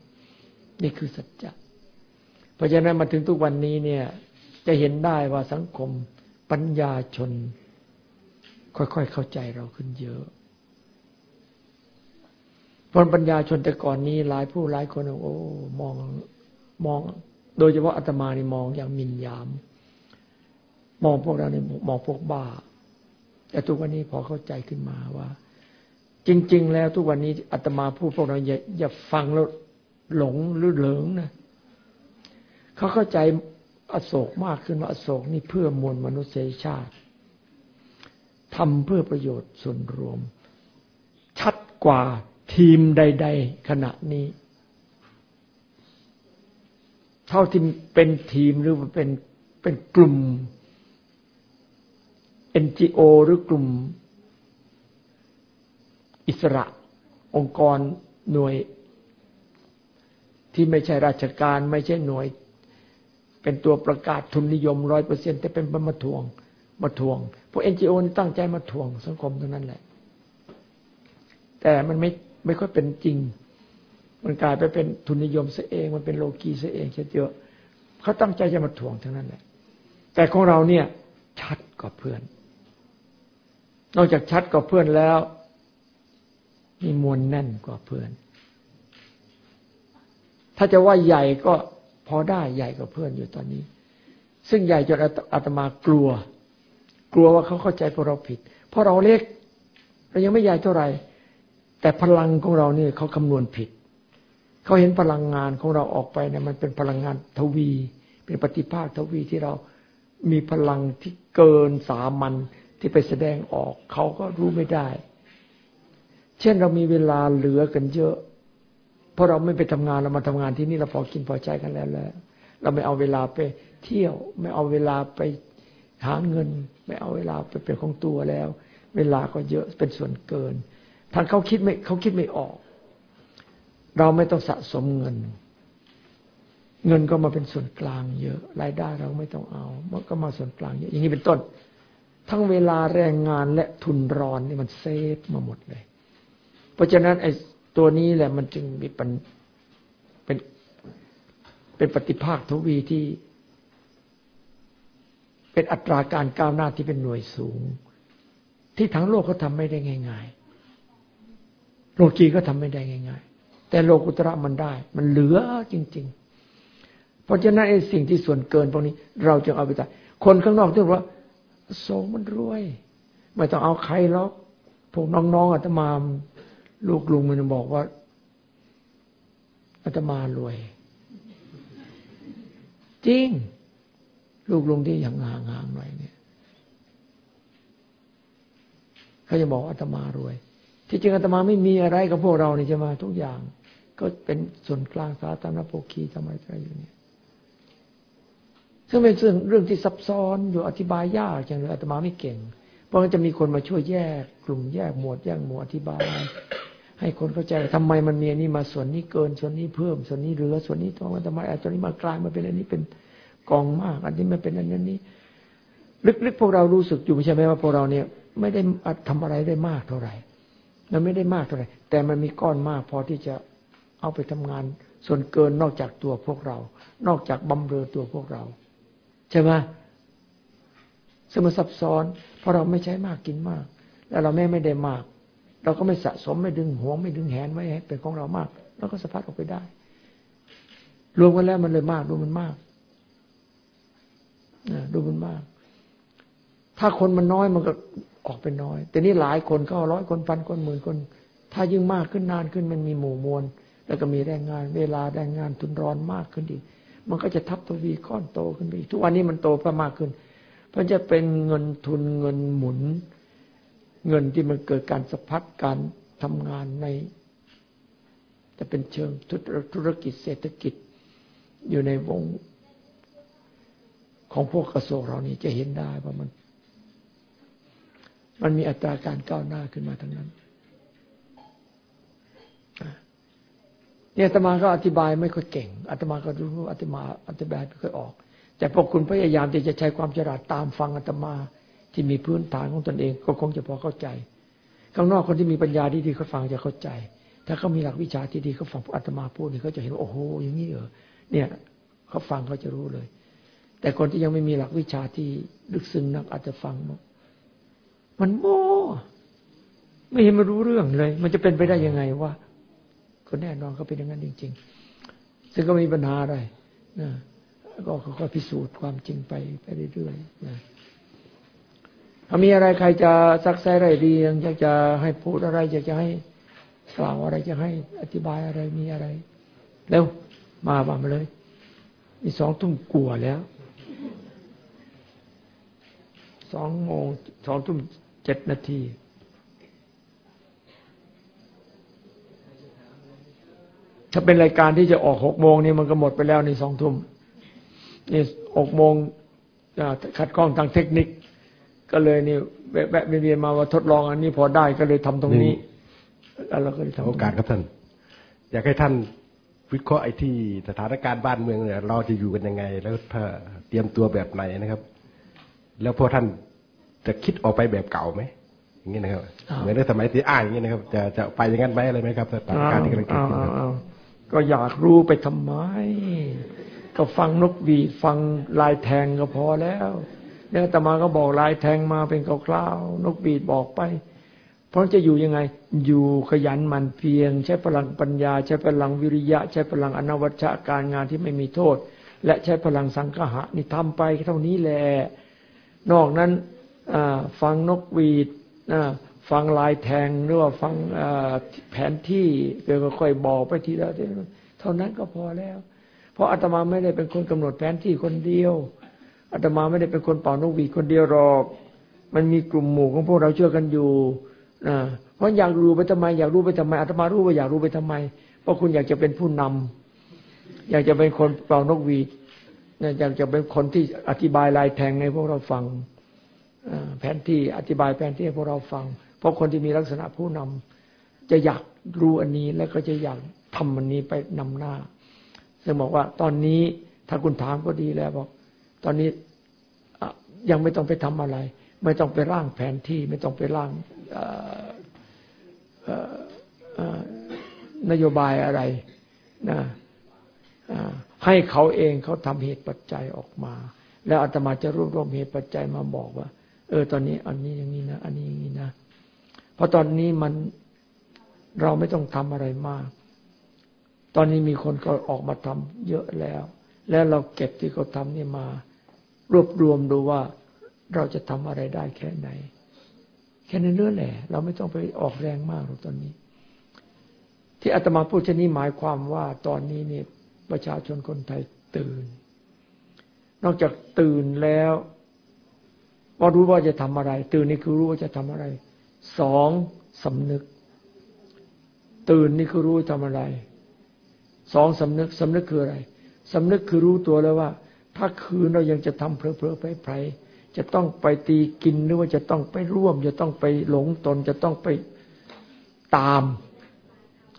นี่คือสัจจะเพราะฉะนั้นมาถึงทุกวันนี้เนี่ย จะเห็นได้ว่าสังคมปัญญาชน ค่อยๆเข้าใจเราขึ้นเยอะเพราะปัญญาชนแต่ก่อนนี้หลายผู้หลายคนโอ้มองมอง โดยเฉพาะอาตมานี่มองอย่างมินยาม มองพวกเราเนี่ยมองพวกบ้า แต่ทุกวันนี้พอเข้าใจขึ้นมาว่า จริง ๆ แล้วทุกวันนี้อาตมาพูดพวกเราอย่าอย่าฟังแล้วหลงหรือเหลิงนะเขาเข้าใจอโศกมากขึ้นว่าอโศกนี่เพื่อมวลมนุษยชาติทำเพื่อประโยชน์ส่วนรวม ชัดกว่าทีมใด ๆ ขณะนี้ เท่าที่เป็นทีมหรือเป็นเป็นกลุ่ม NGO หรือกลุ่มอิสระ องค์กรหน่วย ที่ไม่ใช่ราชการ ไม่ใช่หน่วย เป็นตัวประกาศทุนนิยมร้อยเปอร์เซ็นต์แต่เป็นมาทวงมาทวงพวกเอ็นจีโอตั้งใจมาทวงสังคมเท่านั้นแหละ แต่มันไม่ไม่ค่อยเป็นจริง มันกลายไปเป็นทุนนิยมซะเอง มันเป็นโลกีซะเองเยอะเขาตั้งใจจะมาถ่วงทั้งนั้นแหละ แต่ของเราเนี่ยชัดกว่าเพื่อน นอกจากชัดกว่าเพื่อนแล้ว มีมวลแน่นกว่าเพื่อน ถ้าจะว่าใหญ่ก็พอได้ใหญ่กว่าเพื่อนอยู่ตอนนี้ ซึ่งใหญ่จนอาตมากลัว กลัวว่าเขาเข้าใจพวกเราผิด เพราะเราเล็ก เรายังไม่ใหญ่เท่าไหร่ แต่พลังของเราเนี่ยเขาคำนวณผิด เขาเห็นพลังงานของเราออกไปเนี่ยมันเป็นพลังงานทวี เป็นปฏิภาคทวีที่เรามีพลังที่เกินสามัญ ที่ไปแสดงออกเขาก็รู้ไม่ได้ เช่นเรามีเวลาเหลือกันเยอะ เพราะเราไม่ไปทำงานเรามาทำงานที่นี่เราพอกินพอใช้กันแล้วแล้วเราไม่เอาเวลาไปเที่ยว ไม่เอาเวลาไปหาเงิน ไม่เอาเวลาไปเป็นของตัวแล้ว เวลาก็เยอะเป็นส่วนเกินทางเขาคิดไม่เขาคิดไม่ออก เราไม่ต้องสะสมเงิน เงินก็มาเป็นส่วนกลางเยอะรายได้เราไม่ต้องเอา มันก็มาส่วนกลางเยอะอย่างนี้เป็นต้น ทั้งเวลาแรงงานและทุนรอนนี่มันเซฟมาหมดเลย เพราะฉะนั้นไอ้ตัวนี้แหละมันจึงมีเป็นเป็นเป็นปฏิภาคทวีที่ เป็นอัตราการก้าวหน้าที่เป็นหน่วยสูง ที่ทั้งโลกเขาทาไม่ได้ง่าย ๆ โลกีก็ทำไม่ได้ง่าย ๆ แต่โลกุตระมันได้ มันเหลือจริง ๆ เพราะฉะนั้นไอ้สิ่งที่ส่วนเกินพวกนี้ เราจึงเอาไปใส่คนข้างนอกที่ว่า โสมันรวย ไม่ต้องเอาใครหรอกพวกน้องๆอาตมาลูกลุงมันบอกว่าอาตมารวย จริง ลูกลุงที่อย่างห่างๆหน่อยเนี่ยเขาจะบอกอาตมารวย ที่จริงอาตมาไม่มีอะไรกับพวกเรานี่จะมาทุกอย่าง ก็เป็นส่วนกลางสาธารณโภคีทำไมอะไรอยู่เนี่ย ซึ่งเป็นเรื่องเรื่องที่ซับซ้อนอยู่อธิบายยากอย่างเลยอาตมาไม่เก่ง เพราะมันจะมีคนมาช่วยแยก กลุ่มแยกหมวดแยกหมวดอธิบาย ให้คนเข้าใจทำไมมันมีอันนี้มาส่วนนี้เกิน ส่วนนี้เพิ่ม ส่วนนี้เหลือส่วนนี้ต้องทำไมอันนี้มากลายมาเป็นอันนี้เป็นกองมาก อันนี้มันเป็นอันนี้ ลึกๆพวกเรารู้สึกอยู่ใช่ไหมว่าพวกเราเนี่ย ไม่ได้ทำอะไรได้มากเท่าไหร่มันไม่ได้มากเท่าไหร่แต่มันมีก้อนมากพอที่จะเอาไปทำงาน ส่วนเกินนอกจากตัวพวกเรา นอกจากบำเรอตัวพวกเรา ใช่ไหมสมซับซ้อน เพราะเราไม่ใช้มากกินมาก แล้วเราไม่ไม่ได้มาก เราก็ไม่สะสมไม่ดึงหวงไม่ดึงแหนไว้ให้เป็นของเรามากเราก็สะพัดออกไปได้ รวมกันแล้วมันเลยมากดูมันมากดูมันมาก ถ้าคนมันน้อยมันก็ออกเป็นน้อย แต่นี่หลายคนก็ร้อยคนพันคนหมื่นคน ถ้ายิ่งมากขึ้นนานขึ้นมันมีหมู่มวล แล้วก็มีแรงงาน เวลาแรงงานทุนร้อนมากขึ้นอีก มันก็จะทับทวีก้อนโตขึ้นไปทุกวันนี้มันโตไปมากขึ้น เพราะจะเป็นเงินทุนเงินหมุน เงินที่มันเกิดการสะพัดการทำงานใน จะเป็นเชิงธุรกิจเศรษฐกิจอยู่ในวงของพวกกระทรวงเรานี่จะเห็นได้ว่ามัน มันมีอัตราการก้าวหน้าขึ้นมาทั้งนั้น เนี่ยอาตมาก็อธิบายไม่ค่อยเก่งอาตมาก็รู้อาตมาอธิบายไม่ค่อยออก แต่พวกคุณพยายามที่จะใช้ความฉลาดตามฟังอาตมาที่มีพื้นฐานของตนเองก็คงจะพอเข้าใจข้างนอกคนที่มีปัญญาดีๆเขาฟังจะเข้าใจ ถ้าเขามีหลักวิชาที่ดีเขาฟังอาตมาพูดนี่เขาจะเห็นว่าโอ้โหอย่างนี้เหรอเนี่ยเขาฟังเขาจะรู้เลย แต่คนที่ยังไม่มีหลักวิชาที่ลึกซึ้งนักอาจจะฟัง มันโม่ไม่เห็นมารู้เรื่องเลย มันจะเป็นไปได้ยังไงวะ ก็แน่นอนเขาเป็นอย่างนั้นจริง ๆ ซึ่งก็ไม่มีปัญหาอะไรนะก็ค่อยๆพิสูจน์ความจริงไปไปเรื่อยๆนะถ้ามีอะไรใครจะซักไซอะไรดีอยากจะให้พูดอะไรอยากจะให้กล่าวอะไรจะให้อธิบายอะไรมีอะไรเร็วมาบ้ามาเลยมีสองทุ่มกลัวแล้วสองโมงสองทุ่มเจ็ดนาที ถ้าเป็นรายการที่จะออกหกโมงนี่มันก็หมดไปแล้วในสองทุ่มนี่หกโมงขัดข้องทางเทคนิค ก็เลยนี่แวะเวียนมาว่าทดลองอันนี้พอได้ก็เลยทำตรงนี้แล้วเราก็เลยทำโอกาสครับท่าน อยากให้ท่านวิเคราะห์ไอ้ที่สถานการณ์บ้านเมืองเนี่ยเราจะอยู่กันยังไง แล้วถ้าเตรียมตัวแบบไหนนะครับ แล้วพอท่านจะคิดออกไปแบบเก่าไหมอย่างนี้นะครับเหมือนในสมัยที่อ่านอย่างนี้นะครับ จะจะไปอย่างนั้นไหมอะไรไหมครับสถานการณ์ที่กำลังเกิดขึ้น ก็อยากรู้ไปทำไม ก็ฟังนกหวีดฟังลายแทงก็พอแล้วเนี่ยตมาก็บอกลายแทงมาเป็นคร่าวๆนกบีดบอกไป เพราะจะอยู่ยังไง อยู่ขยันหมั่นเพียงใช้พลังปัญญา ใช้พลังวิริยะ ใช้พลังอนวัชการงานที่ไม่มีโทษ และใช้พลังสังฆะนี่ทำไปเท่านี้แหละนอกนั้นฟังนกหวีด ฟังลายแทงหรือว่าฟังแผนที่เกี่ยวกับค่อยบอกไปทีละเท่านั้นก็พอแล้ว เพราะอาตมาไม่ได้เป็นคนกำหนดแผนที่คนเดียวอาตมาไม่ได้เป็นคนเป่านกหวีดคนเดียวหรอก มันมีกลุ่มหมู่ของพวกเราเชื่อกันอยู่นะเพราะอยากรู้ไปทำไม อยากรู้ไปทำไมอาตมารู้ว่าอยากรู้ไปทำไม เพราะคุณอยากจะเป็นผู้นำอยากจะเป็นคนเป่านกหวีดอยากจะเป็นคนที่อธิบายลายแทงให้พวกเราฟังแผนที่อธิบายแผนที่ให้พวกเราฟัง เพราะคนที่มีลักษณะผู้นำจะอยากรู้อันนี้แล้วก็จะอยากทำอันนี้ไปนำหน้า ซึ่งบอกว่าตอนนี้ถ้าคุณถามก็ดีแล้วบอก ตอนนี้ยังไม่ต้องไปทำอะไร ไม่ต้องไปร่างแผนที่ ไม่ต้องไปร่างนโยบายอะไรนะให้เขาเองเขาทำเหตุปัจจัยออกมา แล้วอาตมาจะรวบรวมเหตุปัจจัยมาบอกว่า เออ ตอนนี้ อันนี้อย่างนี้นะ อันนี้อย่างนี้นะ เพราะตอนนี้มันเราไม่ต้องทำอะไรมาก ตอนนี้มีคนก็ออกมาทำเยอะแล้ว แล้วเราเก็บที่เขาทำนี่มา รวบรวมดูว่าเราจะทำอะไรได้แค่ไหน แค่นั้นเรื่องแหละ เราไม่ต้องไปออกแรงมากหรอกตอนนี้ ที่อาตมาพูดเช่นนี้หมายความว่าตอนนี้นี่ประชาชนคนไทยตื่น นอกจากตื่นแล้วว่ารู้ว่าจะทำอะไร ตื่นนี่คือรู้ว่าจะทำอะไร สองสำนึก ตื่นนี่คือรู้ทำอะไรสองสำนึกสำนึกคืออะไรสำนึกคือรู้ตัวแล้วว่า ถ้าคืนเรายังจะทำเพลอเพลอไปไพรจะต้องไปตีกินหรือว่าจะต้องไปร่วม จะต้องไปหลงตน จะต้องไปตาม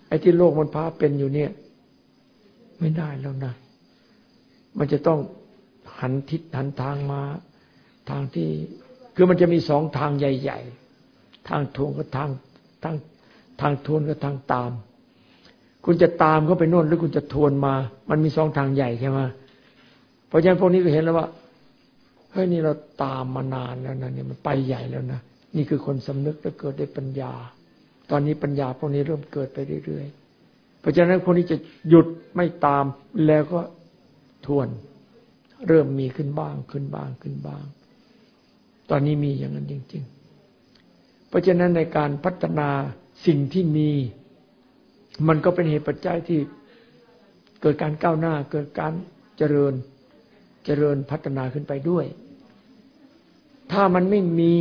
ไอ้ที่โลกมันพาเป็นอยู่เนี่ย ไม่ได้แล้วนะ มันจะต้องหันทิศหันทางมา ทางที่ คือมันจะมีสองทางใหญ่ ๆ ทางทวงกับทางทางทางทวนกับทางตาม คุณจะตามเขาไปโน่นหรือคุณจะทวนมา มันมีสองทางใหญ่ใช่ไหมเพราะฉะนั้นพวกนี้ก็เห็นแล้วว่าเฮ้ยนี่เราตามมานานแล้วนะเนี่ยมันไปใหญ่แล้วนะนี่คือคนสำนึกแล้วเกิดได้ปัญญา ตอนนี้ปัญญาพวกนี้เริ่มเกิดไปเรื่อยๆเพราะฉะนั้นพวกนี้จะหยุดไม่ตามแล้วก็ทวน เริ่มมีขึ้นบ้างขึ้นบ้างขึ้นบ้าง ตอนนี้มีอย่างนั้นจริง ๆ เพราะฉะนั้นในการพัฒนาสิ่งที่มี มันก็เป็นเหตุปัจจัยที่เกิดการก้าวหน้าเกิดการเจริญเจริญพัฒนาขึ้นไปด้วย ถ้ามันไม่มี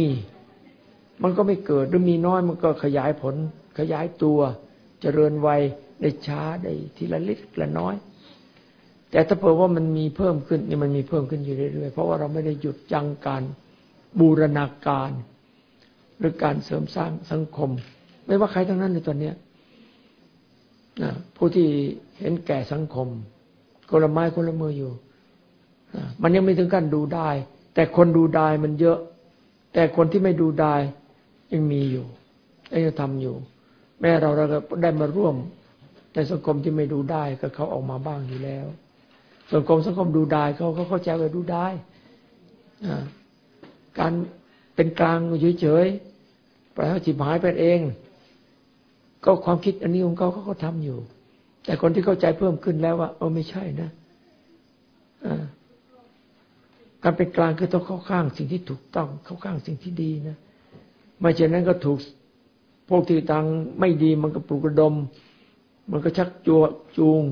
มันก็ไม่เกิดหรือมีน้อยมันก็ขยายผล ขยายตัว เจริญวัยได้ช้าได้ทีละเล็กละน้อย แต่ถ้าเผื่อว่ามันมีเพิ่มขึ้นนี่มันมีเพิ่มขึ้นอยู่เรื่อยๆเพราะว่าเราไม่ได้หยุดยั้งการบูรณาการ หรือการเสริมสร้างสังคม ไม่ว่าใครทั้งนั้นในตอนนี้ผู้ที่เห็นแก่สังคมคนละไม้คนละมืออยู่มันยังไม่ถึงขั้นดูได้ แต่คนดูได้มันเยอะ แต่คนที่ไม่ดูได้ยังมีอยู่ยังทำอยู่ แม้เราเราก็ได้มาร่วมในสังคมที่ไม่ดูได้ก็เขาออกมาบ้างอยู่แล้วสังคมสังคมดูได้เขาเขาเข้าใจว่าดูได้การเป็นกลางเฉยๆ ปล่อยให้จิบหายไปเอง ก็ความคิดอันนี้ของเขาเขาก็ทำอยู่ แต่คนที่เข้าใจเพิ่มขึ้นแล้วว่าเออไม่ใช่นะการเป็นกลางคือต้องเข้าข้างสิ่งที่ถูกต้อง เข้าข้างสิ่งที่ดีนะไม่เช่นนั้นก็ถูกพวกที่ทางไม่ดีมันก็ปลุกระดม มันก็ชักจัวจูง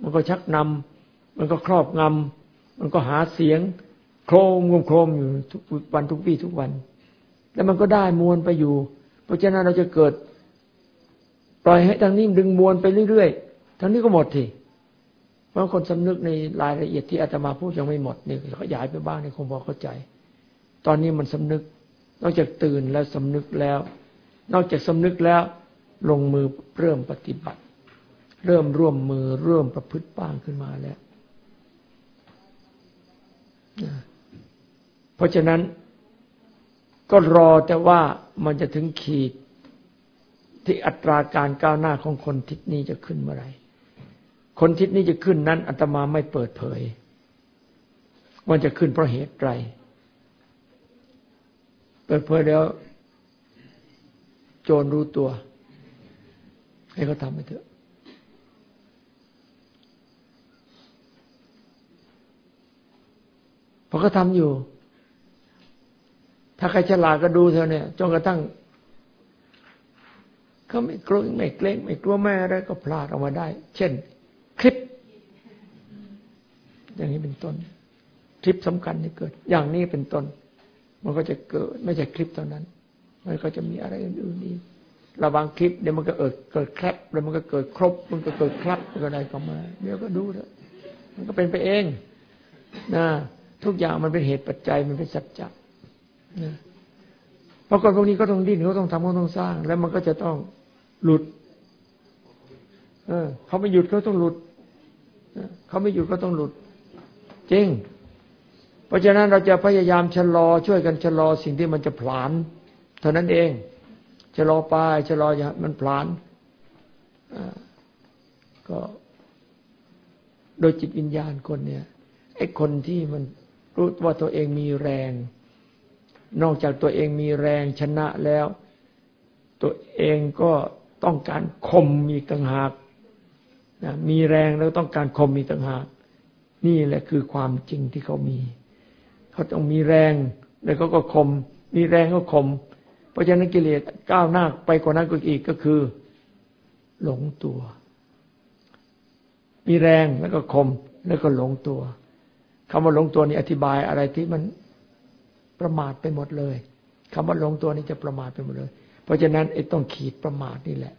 มันก็ชักนำมันก็ครอบงำมันก็หาเสียง โครมโครมอยู่ทุกวันทุกปีทุกวัน แล้วมันก็ได้มวลไปอยู่ เพราะฉะนั้นเราจะเกิด ปล่อยให้ทางนี้ดึงมวลไปเรื่อยๆทางนี้ก็หมดทีเพราะคนสำนึกในรายละเอียดที่อาตมาพูดยังไม่หมดนี่ขยายไปบ้างนี่คงพอเข้าใจ ตอนนี้มันสำนึก นอกจากตื่นแล้วสำนึกแล้ว นอกจากสำนึกแล้ว ลงมือเริ่มปฏิบัติ เริ่มร่วมมือเริ่มประพฤติบ้างขึ้นมาแล้วเพราะฉะนั้น ก็รอแต่ว่ามันจะถึงขีดที่อัตราการก้าวหน้าของคนทิศนี้จะขึ้นเมื่อไหร่คนทิศนี้จะขึ้นนั้นอาตมาไม่เปิดเผยว่าจะขึ้นเพราะเหตุไรเปิดเผยแล้ว โจรรู้ตัว ให้เขาทำไปเถอะพอเขาทำอยู่ ถ้าใครฉลาดก็ดูเธอเนี่ยจนกระทั่งเขาไม่กลัวไม่เกรงไม่กลัวแม่อะไรก็พลาดออกมาได้ เช่น คลิป อย่างนี้เป็นต้น คลิปสำคัญที่เกิด อย่างนี้เป็นต้น มันก็จะเกิด ไม่ใช่คลิปเท่านั้น มันก็จะมีอะไรอื่นๆอีกระบางคลิปเดี๋ยวมันก็เกิดเกิดแคลปแล้วมันก็เกิดครบ มันก็เกิดคลับมันก็ได้เข้ามาเดี๋ยวก็ดูเถอะมันก็เป็นไปเองนะทุกอย่างมันเป็นเหตุปัจจัยมันเป็นสัจจะ นะเพราะคนพวกนี้ก็ต้องดิ้นเขาต้องทำเขาต้องสร้าง แล้วมันก็จะต้องหลุด เออเขาไม่หยุดเขาต้องหลุดเขาไม่หยุดก็ต้องหลุด จริง เพราะฉะนั้นเราจะพยายามชะลอช่วยกันชะลอสิ่งที่มันจะผลาน เท่านั้นเองชะลอไปชะลออย่ามันผลานก็โดยจิตวิญญาณคนเนี่ยไอ้คนที่มันรู้ว่าตัวเองมีแรง นอกจากตัวเองมีแรงชนะแล้ว ตัวเองก็ต้องการคมมีต่างหากนะมีแรงแล้วต้องการคมมีต่างหาก นี่แหละคือความจริงที่เขามี เขาต้องมีแรงแล้วเขาก็คมมีแรงก็คมเพราะฉะนั้นกิเลสก้าวหน้าไปกว่านั้นก็อีกก็คือ หลงตัว มีแรงแล้วก็คมแล้วก็หลงตัวคำว่าหลงตัวนี่อธิบายอะไรที่มัน ประมาทไปหมดเลยคำว่าหลงตัวนี่จะประมาทไปหมดเลย เพราะฉะนั้นไอ้ต้องขีดประมาทนี่แหละ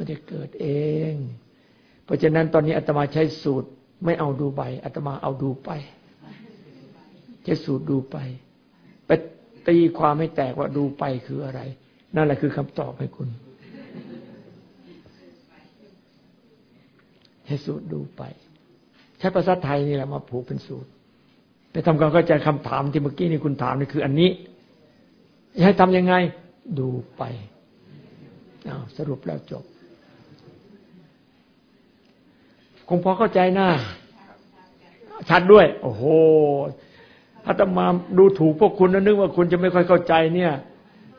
ม่ได้เกิดเอง เพราะฉะนั้นตอนนี้อาตมาใช้สูตร ไม่เอาดูใบอาตมาเอาดูไปใช้สูตรดูไปไปตีความให้แตกว่าดูไปคืออะไร นั่นแหละคือคำตอบให้คุณใช้สูตรดูไป ใช้ภาษาไทยนี่แหละมาผูกเป็นสูตร ไปทำความเข้าใจคำถามที่เมื่อกี้นี่คุณถามนี่คืออันนี้ให้ทำยังไง ดูไปสรุปแล้วจบ คงพอเข้าใจนะชัดด้วย โอ้โหอาตมาดูถูกพวกคุณแล้วนึกว่าคุณจะไม่ค่อยเข้าใจ เนี่ย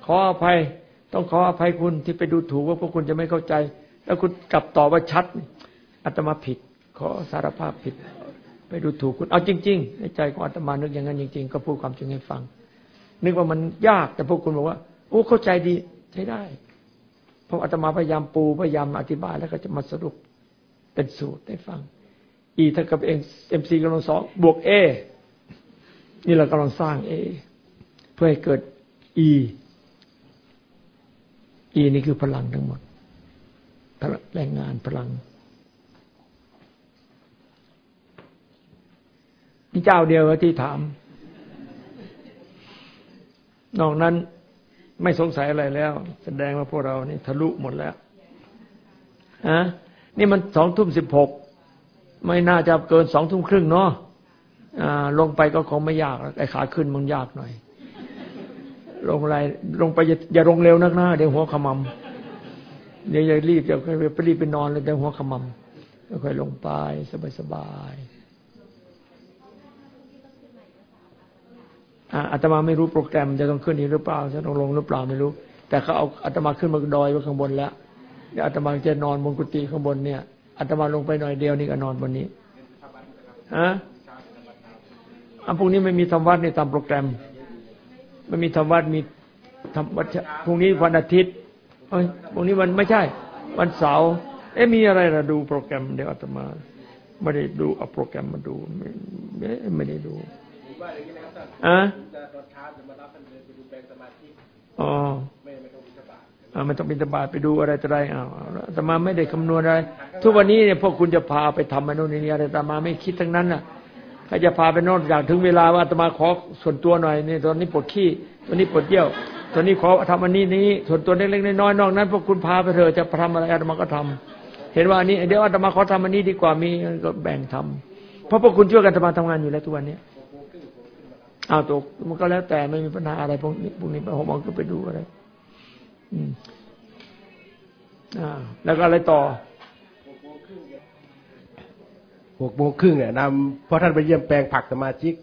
ขออภัย ต้องขออภัยคุณที่ไปดูถูกว่าพวกคุณจะไม่เข้าใจ แล้วคุณกลับตอบว่าชัดอาตมาผิด ขอสารภาพผิด ไปดูถูกคุณ เอาจริงๆในใจของอาตมานึกอย่างนั้นจริง ๆ ก็พูดความจริงให้ฟัง นึกว่ามันยากแต่พวกคุณบอกว่าโอ้เข้าใจดีใช้ได้เพราะอาตมาพยายามปูพยายามอธิบายแล้วก็จะมาสรุปเป็นสูตรให้ฟัง e เท่ากับเอ็มซีกำลังสองบวก a นี่เรากำลังสร้าง a เพื่อให้เกิด e e นี่คือพลังทั้งหมดแรงงานพลัง เจ้าเดียวที่ถาม นอกนั้นไม่สงสัยอะไรแล้ว แสดงว่าพวกเรานี่ทะลุหมดแล้วฮะนี่มันสองทุ่มสิบหกไม่น่าจะเกินสองทุ่มครึ่งเนาะลงไปก็คงไม่ยากไอ้ขาขึ้นมันยากหน่อย ลงไรลงไปอย่าลงเร็วนักหน้าเดี๋ยวหัวขมำเดี๋ยวอย่ารีบอย่าไปรีบไปนอนเลยเดี๋ยวหัวขมำค่อยลงไปสบายสบาย อาตมาไม่รู้โปรแกรมจะต้องขึ้นอีกหรือเปล่าจะต้องลงหรือเปล่าไม่รู้ แต่เขาเอาอาตมาขึ้นมาดอยไว้ข้างบนแล้วเดี๋ยวอาตมาจะนอนบนกุฏิข้างบนเนี่ยอาตมาลงไปหน่อยเดียวนี่ก็นอนบนนี้ฮะอันพวกนี้ไม่มีธรรมวัดในตามโปรแกรมไม่มีธรรมวัดมีธรรมวัดพรุ่งนี้วันอาทิตย์เอ้ยพรุ่งนี้วันไม่ใช่ วันเสาร์เอ๊ะมีอะไรล่ะดูโปรแกรมเดี๋ยวอาตมา ไม่ได้ดูเอาโปรแกรมมาดูไม่ไม่ได้ดู อะอ๋อไม่ต้องบินตบาทไปดูอะไรต่ออะไรอ้าวแต่มาไม่ได้คำนวณอะไร ทุกวันนี้เนี่ยพวกคุณจะพาไปทำอนุนี่อะไรแต่มาไม่คิดทั้งนั้นน่ะใครจะพาไปโน่นอยากถึงเวลาว่าตมาขอส่วนตัวหน่อยนี่ตอนนี้ปวดขี้ตอนนี้ปวดเยี่ยวตอนนี้ขอทำอันนี้นี้ ส่วนตัวเล็กๆน้อยๆนอกนั้นพวกคุณพาไปเถอะจะทำอะไรอาตมาก็ทำเห็นว่าอันนี้เดี๋ยวอาตมาขอทำอันนี้ดีกว่ามีก็แบ่งทำเพราะพวกคุณช่วยกันอาตมาทำงานอยู่แล้วทุกวันนี้ อ้าวตกมันก็แล้วแต่ไม่มีปัญหาอะไรพวกนี้พวกนี้ไปหกโมงก็ไปดูอะไร อืมอ่าแล้วก็อะไรต่อหกโมงครึ่งเนี่ยนำเพราะท่านไปเยี่ยมแปลงผักสมาชิก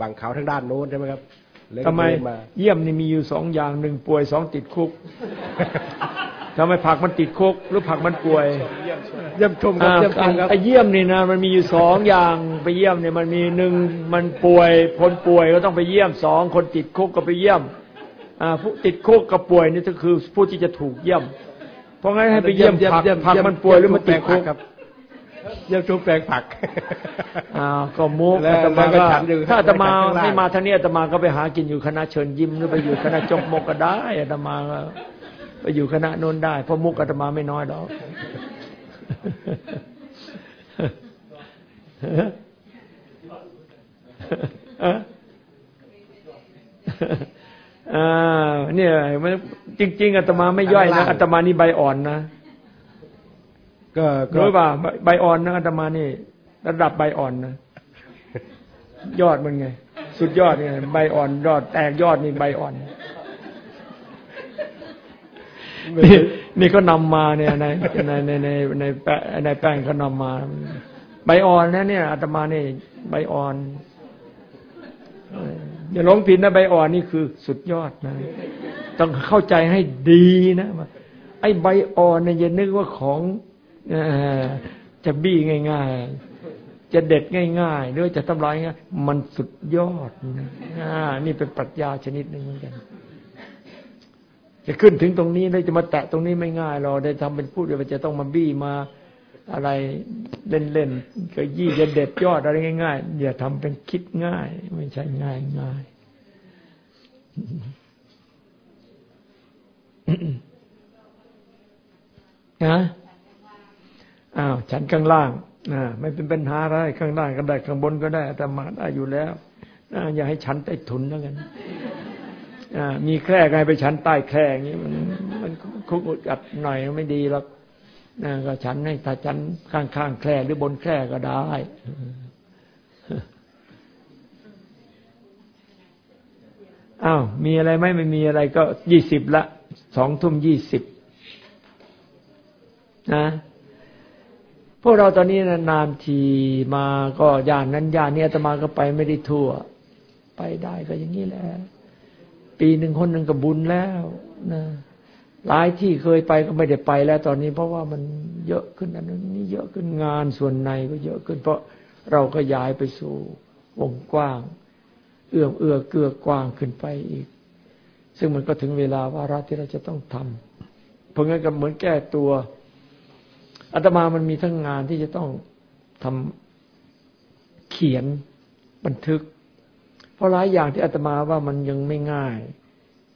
บังเขาทางด้านโน้นใช่ไหมครับทำไมเยี่ยมนี่มีอยู่สองอย่างหนึ่งป่วยสองติดคุก ทำไมผักมันติดคุกหรือผักมันป่วยเยี่ยมชมครับเยี่ยมชมครับไอเยี่ยมนี่นะมันมีอยู่สองอย่างไปเยี่ยมเนี่ยมันมีหนึ่งมันป่วยคนป่วยก็ต้องไปเยี่ยมสองคนติดคุกก็ไปเยี่ยมอ่าผู้ติดคุกกับป่วยนี่ก็คือผู้ที่จะถูกเยี่ยม เพราะงั้นให้ไปเยี่ยมผักผักมันป่วยหรือมันติดคุกครับเยี่ยมชมแปลงผักอ่าก็มุกอาตมาก็ถ้าอาตมาไม่มาทางนี้อาตมาก็ไปหากินอยู่คณะเชิญยิ้มหรือไปอยู่คณะจกมกก็ได้อาตมาก็ ไปอยู่คณะโน้นได้เพราะมุกอาตมาไม่น้อยดอกอ่าเนี่ยมันจริง ๆอาตมาไม่ย่อยนะอาตมานี่ใบอ่อนนะก็รู้ป่าใบอ่อนนะอาตมานี่ ระดับใบอ่อนนะยอดมันไง สุดยอดเนี่ยใบอ่อนยอดแตกยอดนี่ใบอ่อน นี่นี่ก็นำมาเนี่ยในในในในในแปะในแป้งเขานำมา ใบอ่อนนะเนี่ยอาตมานี่ใบอ่อนอย่าหลงผิดนะใบอ่อนนี่คือสุดยอดนะ ต้องเข้าใจให้ดีนะไอ้ใบอ่อนเนี่ยอย่านึกว่าของจะบี้ง่าย ๆ จะเด็ดง่าย ๆ หรือจะทำลายง่ายมันสุดยอดนะนี่เป็นปรัชญาชนิดหนึ่งเหมือนกัน จะขึ้นถึงตรงนี้แล้วจะมาแตะตรงนี้ไม่ง่ายเราได้ทำเป็นพูดเดี๋ยวจะต้องมาบี้มาอะไรเล่นๆก็ยี่จะเด็ดยอดอะไรง่ายๆอย่าทำเป็นคิดง่าย ไม่ใช่ง่ายง่ายนะอ้าวฉันข้างล่างนะไม่เป็นปัญหาอะไรข้างล่างก็ได้ข้างบนก็ได้แต่มาได้อยู่แล้วนะอย่าให้ฉันใต้ถุนแล้วกัน มีแคร่ไงไปฉันใต้แคร่อย่างนี้มันมันคุกอัดหน่อยไม่ดีหรอกก็ฉันให้ถ้าฉันข้างข้างแคร่หรือบนแคร่ก็ได้อ้าวมีอะไรไหมไม่มีอะไรก็ยี่สิบละสองทุ่มยี่สิบนะพวกเราตอนนี้นานทีมาก็ย่านนั้นย่านนี้อาตมาก็ไปไม่ได้ทั่ว ไปได้ก็อย่างนี้แหละ ปีหนึ่งคนหนึ่งก็บุญแล้วนะหลายที่เคยไปก็ไม่ได้ไปแล้ว ตอนนี้เพราะว่ามันเยอะขึ้นอันนี้เยอะขึ้นงานส่วนในก็เยอะขึ้น เพราะเราก็ย้ายไปสู่วงกว้าง เอื้อมเอื้อเกือกว้างขึ้นไปอีก ซึ่งมันก็ถึงเวลาวาระที่เราจะต้องทำเพราะงั้นก็เหมือนแก้ตัวอาตมามันมีทั้งงานที่จะต้องทำเขียนบันทึก เพราะหลายอย่างที่อาตมาว่ามันยังไม่ง่าย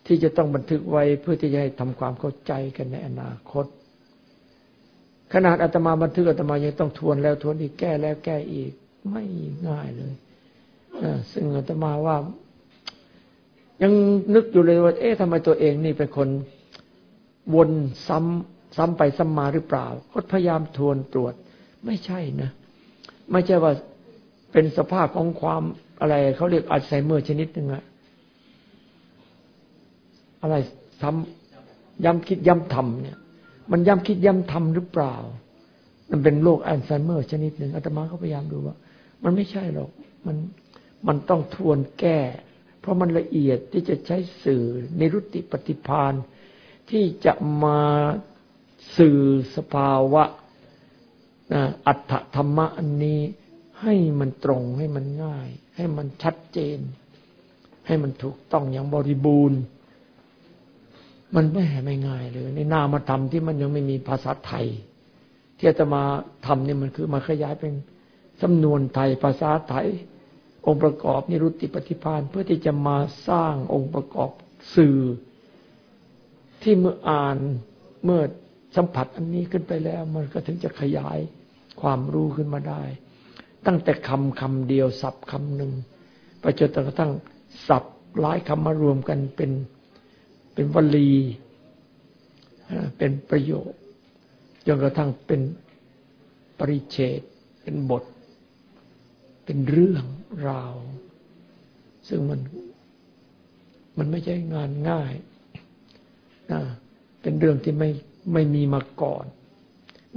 ที่จะต้องบันทึกไว้เพื่อที่จะให้ทำความเข้าใจกันในอนาคต ขนาดอาตมาบันทึกอาตมายังต้องทวนแล้วทวนอีกแก้แล้วแก้อีกไม่ง่ายเลยซึ่งอาตมาว่า ยังนึกอยู่เลยว่า เอ๊ะทำไมตัวเองนี่เป็นคนวนซ้ำซ้ำไปซ้ำมาหรือเปล่า ก็พยายามทวนตรวจ ไม่ใช่นะ ไม่ใช่ว่าเป็นสภาพของความ อะไรเขาเรียกอัลไซเมอร์ชนิดหนึ่งอะอะไรซ้ำย้ำคิดย้ำทำเนี่ย มันย้ำคิดย้ำทำหรือเปล่า มันเป็นโรคอัลไซเมอร์ชนิดหนึ่งอาตมาก็พยายามดูว่า มันไม่ใช่หรอก มันมันต้องทวนแก้ เพราะมันละเอียดที่จะใช้สื่อในรุติปฏิพานที่จะมาสื่อสภาวะอัตถธรรมะอันนี้ให้มันตรงให้มันง่าย ให้มันชัดเจน ให้มันถูกต้องอย่างบริบูรณ์ มันไม่ไม่ง่ายเลยในนามธรรมที่มันยังไม่มีภาษาไทย ที่จะมาทำนี่มันคือมาขยายเป็นสำนวนไทยภาษาไทย องค์ประกอบนิรุตติปฏิพานเพื่อที่จะมาสร้างองค์ประกอบสื่อ ที่เมื่ออ่านเมื่อสัมผัสอันนี้ขึ้นไปแล้ว มันก็ถึงจะขยายความรู้ขึ้นมาได้ ตั้งแต่คำคำเดียวสับคำหนึ่งไปจนกระทั่งสับหลายคำมารวมกันเป็นเป็นวลี เป็นประโยคจนกระทั่งเป็นปริเฉดเป็นบท เป็นเรื่องราว ซึ่งมันมันไม่ใช่งานง่ายนะเป็นเรื่องที่ไม่ไม่มีมาก่อน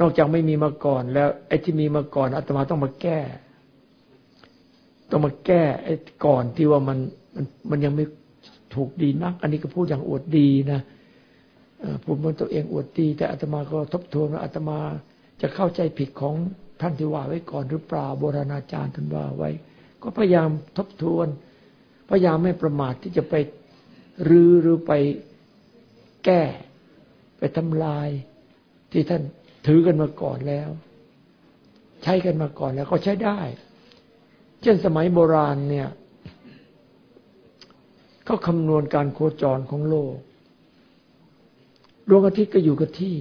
นอกจากไม่มีมาก่อน แล้วไอ้ที่มีมาก่อนอาตมาต้องมาแก้ ต้องมาแก้ไอ้ก่อนที่ว่ามันมันมันยังไม่ถูกดีนัก อันนี้ก็พูดอย่างอวดดีนะพูดบนตัวเองอวดดี แต่อาตมาก็ทบทวนว่าอาตมาจะเข้าใจผิดของท่านที่ว่าไว้ก่อนหรือเปล่าโบราณอาจารย์ท่านว่าไว้ ก็พยายามทบทวน พยายามไม่ประมาทที่จะไปรื้อหรือไปแก้ ไปทำลายที่ท่าน ถือกันมาก่อนแล้ว ใช้กันมาก่อนแล้วก็ใช้ได้ เช่นสมัยโบราณเนี่ยเขาคำนวณการโคจรของโลก ดวงอาทิตย์ก็อยู่กับที่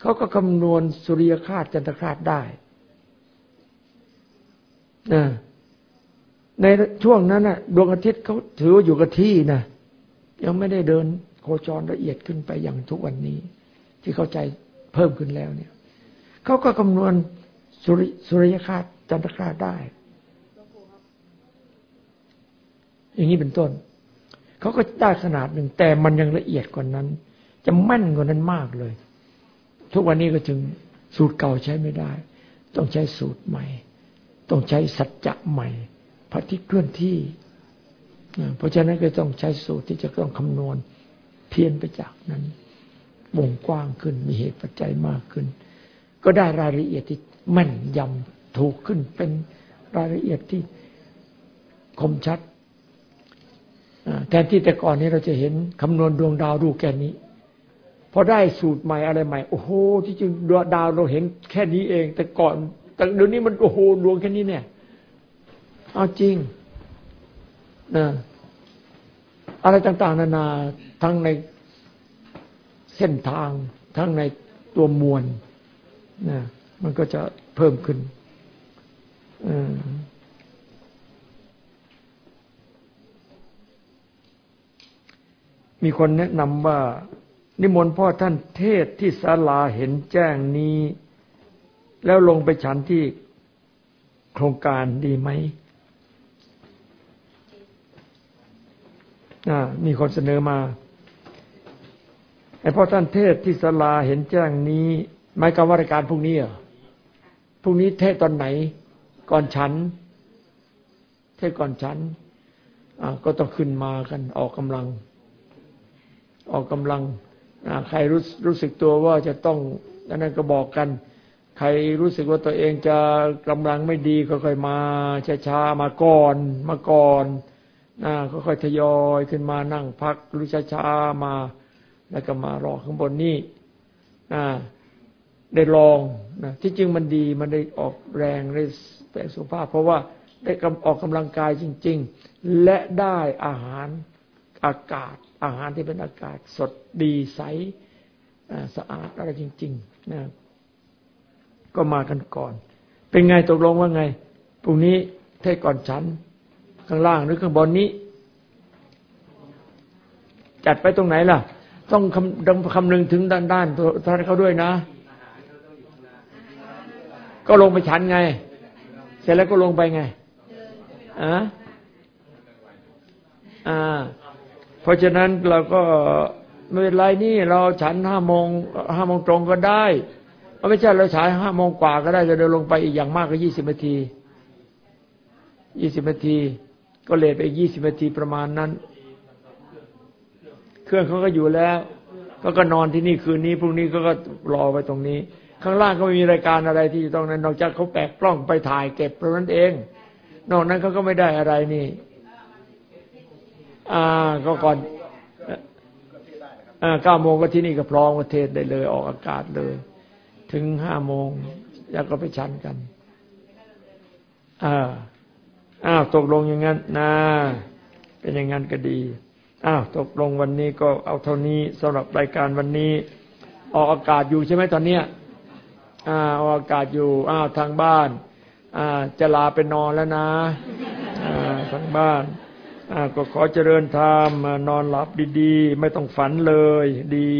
เขาก็คำนวณสุริยคราสจันทคราสได้นะในช่วงนั้นน่ะดวงอาทิตย์เขาถือว่าอยู่กับที่นะยังไม่ได้เดินโคจรละเอียดขึ้นไปอย่างทุกวันนี้ ที่เข้าใจ เพิ่มขึ้นแล้วเนี่ยเขาก็คำนวณสุริสุริยคาตจันทคาตได้ อย่างนี้เป็นต้นเขาก็ได้ขนาดหนึ่งแต่มันยังละเอียดกว่านั้น จะแม่นกว่านั้นมากเลย ทุกวันนี้ก็จึงสูตรเก่าใช้ไม่ได้ ต้องใช้สูตรใหม่ ต้องใช้สัจจะใหม่พระที่เคลื่อนที่ เพราะฉะนั้นก็ต้องใช้สูตรที่จะต้องคำนวณเพี้ยนไปจากนั้น วงกว้างขึ้น มีเหตุปัจจัยมากขึ้น ก็ได้รายละเอียดที่แม่นยำถูกขึ้นเป็นรายละเอียดที่คมชัดแทนที่แต่ก่อนนี้เราจะเห็นคำนวณดวงดาวดูแค่นี้พอได้สูตรใหม่อะไรใหม่ โอ้โห ที่จริงดวงดาวเราเห็นแค่นี้เอง แต่ก่อนแต่เดี๋ยวนี้มันโอ้โหดวงแค่นี้เนี่ยเอาจริงนะอะไรต่าง ๆ นานาทั้งใน เส้นทางทั้งในตัวมวลนะมันก็จะเพิ่มขึ้นมีคนแนะนำว่า นิมนต์พ่อท่านเทศที่ศาลาเห็นแจ้งนี้ แล้วลงไปฉันที่โครงการดีไหมมีคนเสนอมา ไอ้พ่อท่านเทศที่ศลาเห็นแจ้งนี้หมายความว่ารายการพรุ่งนี้เหรอพรุ่งนี้เทศตอนไหน ก่อนฉัน เทศก่อนฉันก็ต้องขึ้นมากันออกกำลัง ออกกำลังใครรู้รู้สึกตัวว่าจะต้องอันนั้นก็บอกกัน ใครรู้สึกว่าตัวเองจะกำลังไม่ดีก็ค่อยมาช้าๆมาก่อนมาก่อนนะค่อยๆทยอยขึ้นมานั่งพักรู้ช้าๆมา แล้วก็มารอข้างบนนี่ได้ลองนะที่จริงมันดีมันได้ออกแรงได้แปลสุภาพ เพราะว่าได้ออกกำลังกายจริง ๆ และได้อาหารอากาศ อาหารที่เป็นอากาศสดดีใสสะอาดอะไรจริงๆนะก็มากันก่อน เป็นไงตกลงว่าไงพรุ่งนี้เทศก่อนฉัน ข้างล่างหรือข้างบนนี้ จัดไปตรงไหนล่ะ ต้องคำคำนึงถึงด้านด้านท่านเขาด้วยนะ ก็ลงไปฉันไง เสร็จแล้วก็ลงไปไงอ่าอ่า เพราะฉะนั้นเราก็ไม่เป็นไรนี่เราฉันห้าโมงห้าโมงตรงก็ได้ไม่ใช่เราฉายห้าโมงกว่าก็ได้จะเดินลงไปอีกอย่างมากก็ยี่สิบนาทียี่สิบนาที ก็เลทไปยี่สิบนาทีประมาณนั้น เครื่องเขาก็อยู่แล้ว ก็ก็นอนที่นี่คืนนี้พรุ่งนี้ก็ก็รอไปตรงนี้ ข้างล่างก็ไม่มีรายการอะไรที่ต้องนั้นนอกจากเขาแปกกล้องไปถ่ายเก็บเพราะนั้นเอง นอกนั้นเขาก็ไม่ได้อะไรนี่ อ่าก็ก่อนอ่าเก้าโมงก็ที่นี่ก็พร้อมประเทศได้เลย ออกอากาศเลย ถึงห้าโมงแล้วก็ไปชันกันอ่าอ้าวตกลงอย่างนั้นนะเป็นอย่างนั้นก็ดี อ้าวตกลงวันนี้ก็เอาเท่านี้สำหรับรายการวันนี้ ออกอากาศอยู่ใช่ไหมตอนเนี้ยอ่าออากาศอยู่อ้าวทางบ้าน อ่า จะลาไปนอนแล้วนะอ่าทางบ้านอ่าก็ขอเจริญธรรมนอนหลับดีๆ ไม่ต้องฝันเลย ดี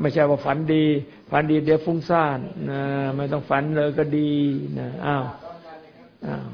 ไม่ใช่ว่าฝันดี ฝันดีเดี๋ยวฟุ้งซ่านนะไม่ต้องฝันเลยก็ดีนะอ้าวอ้าว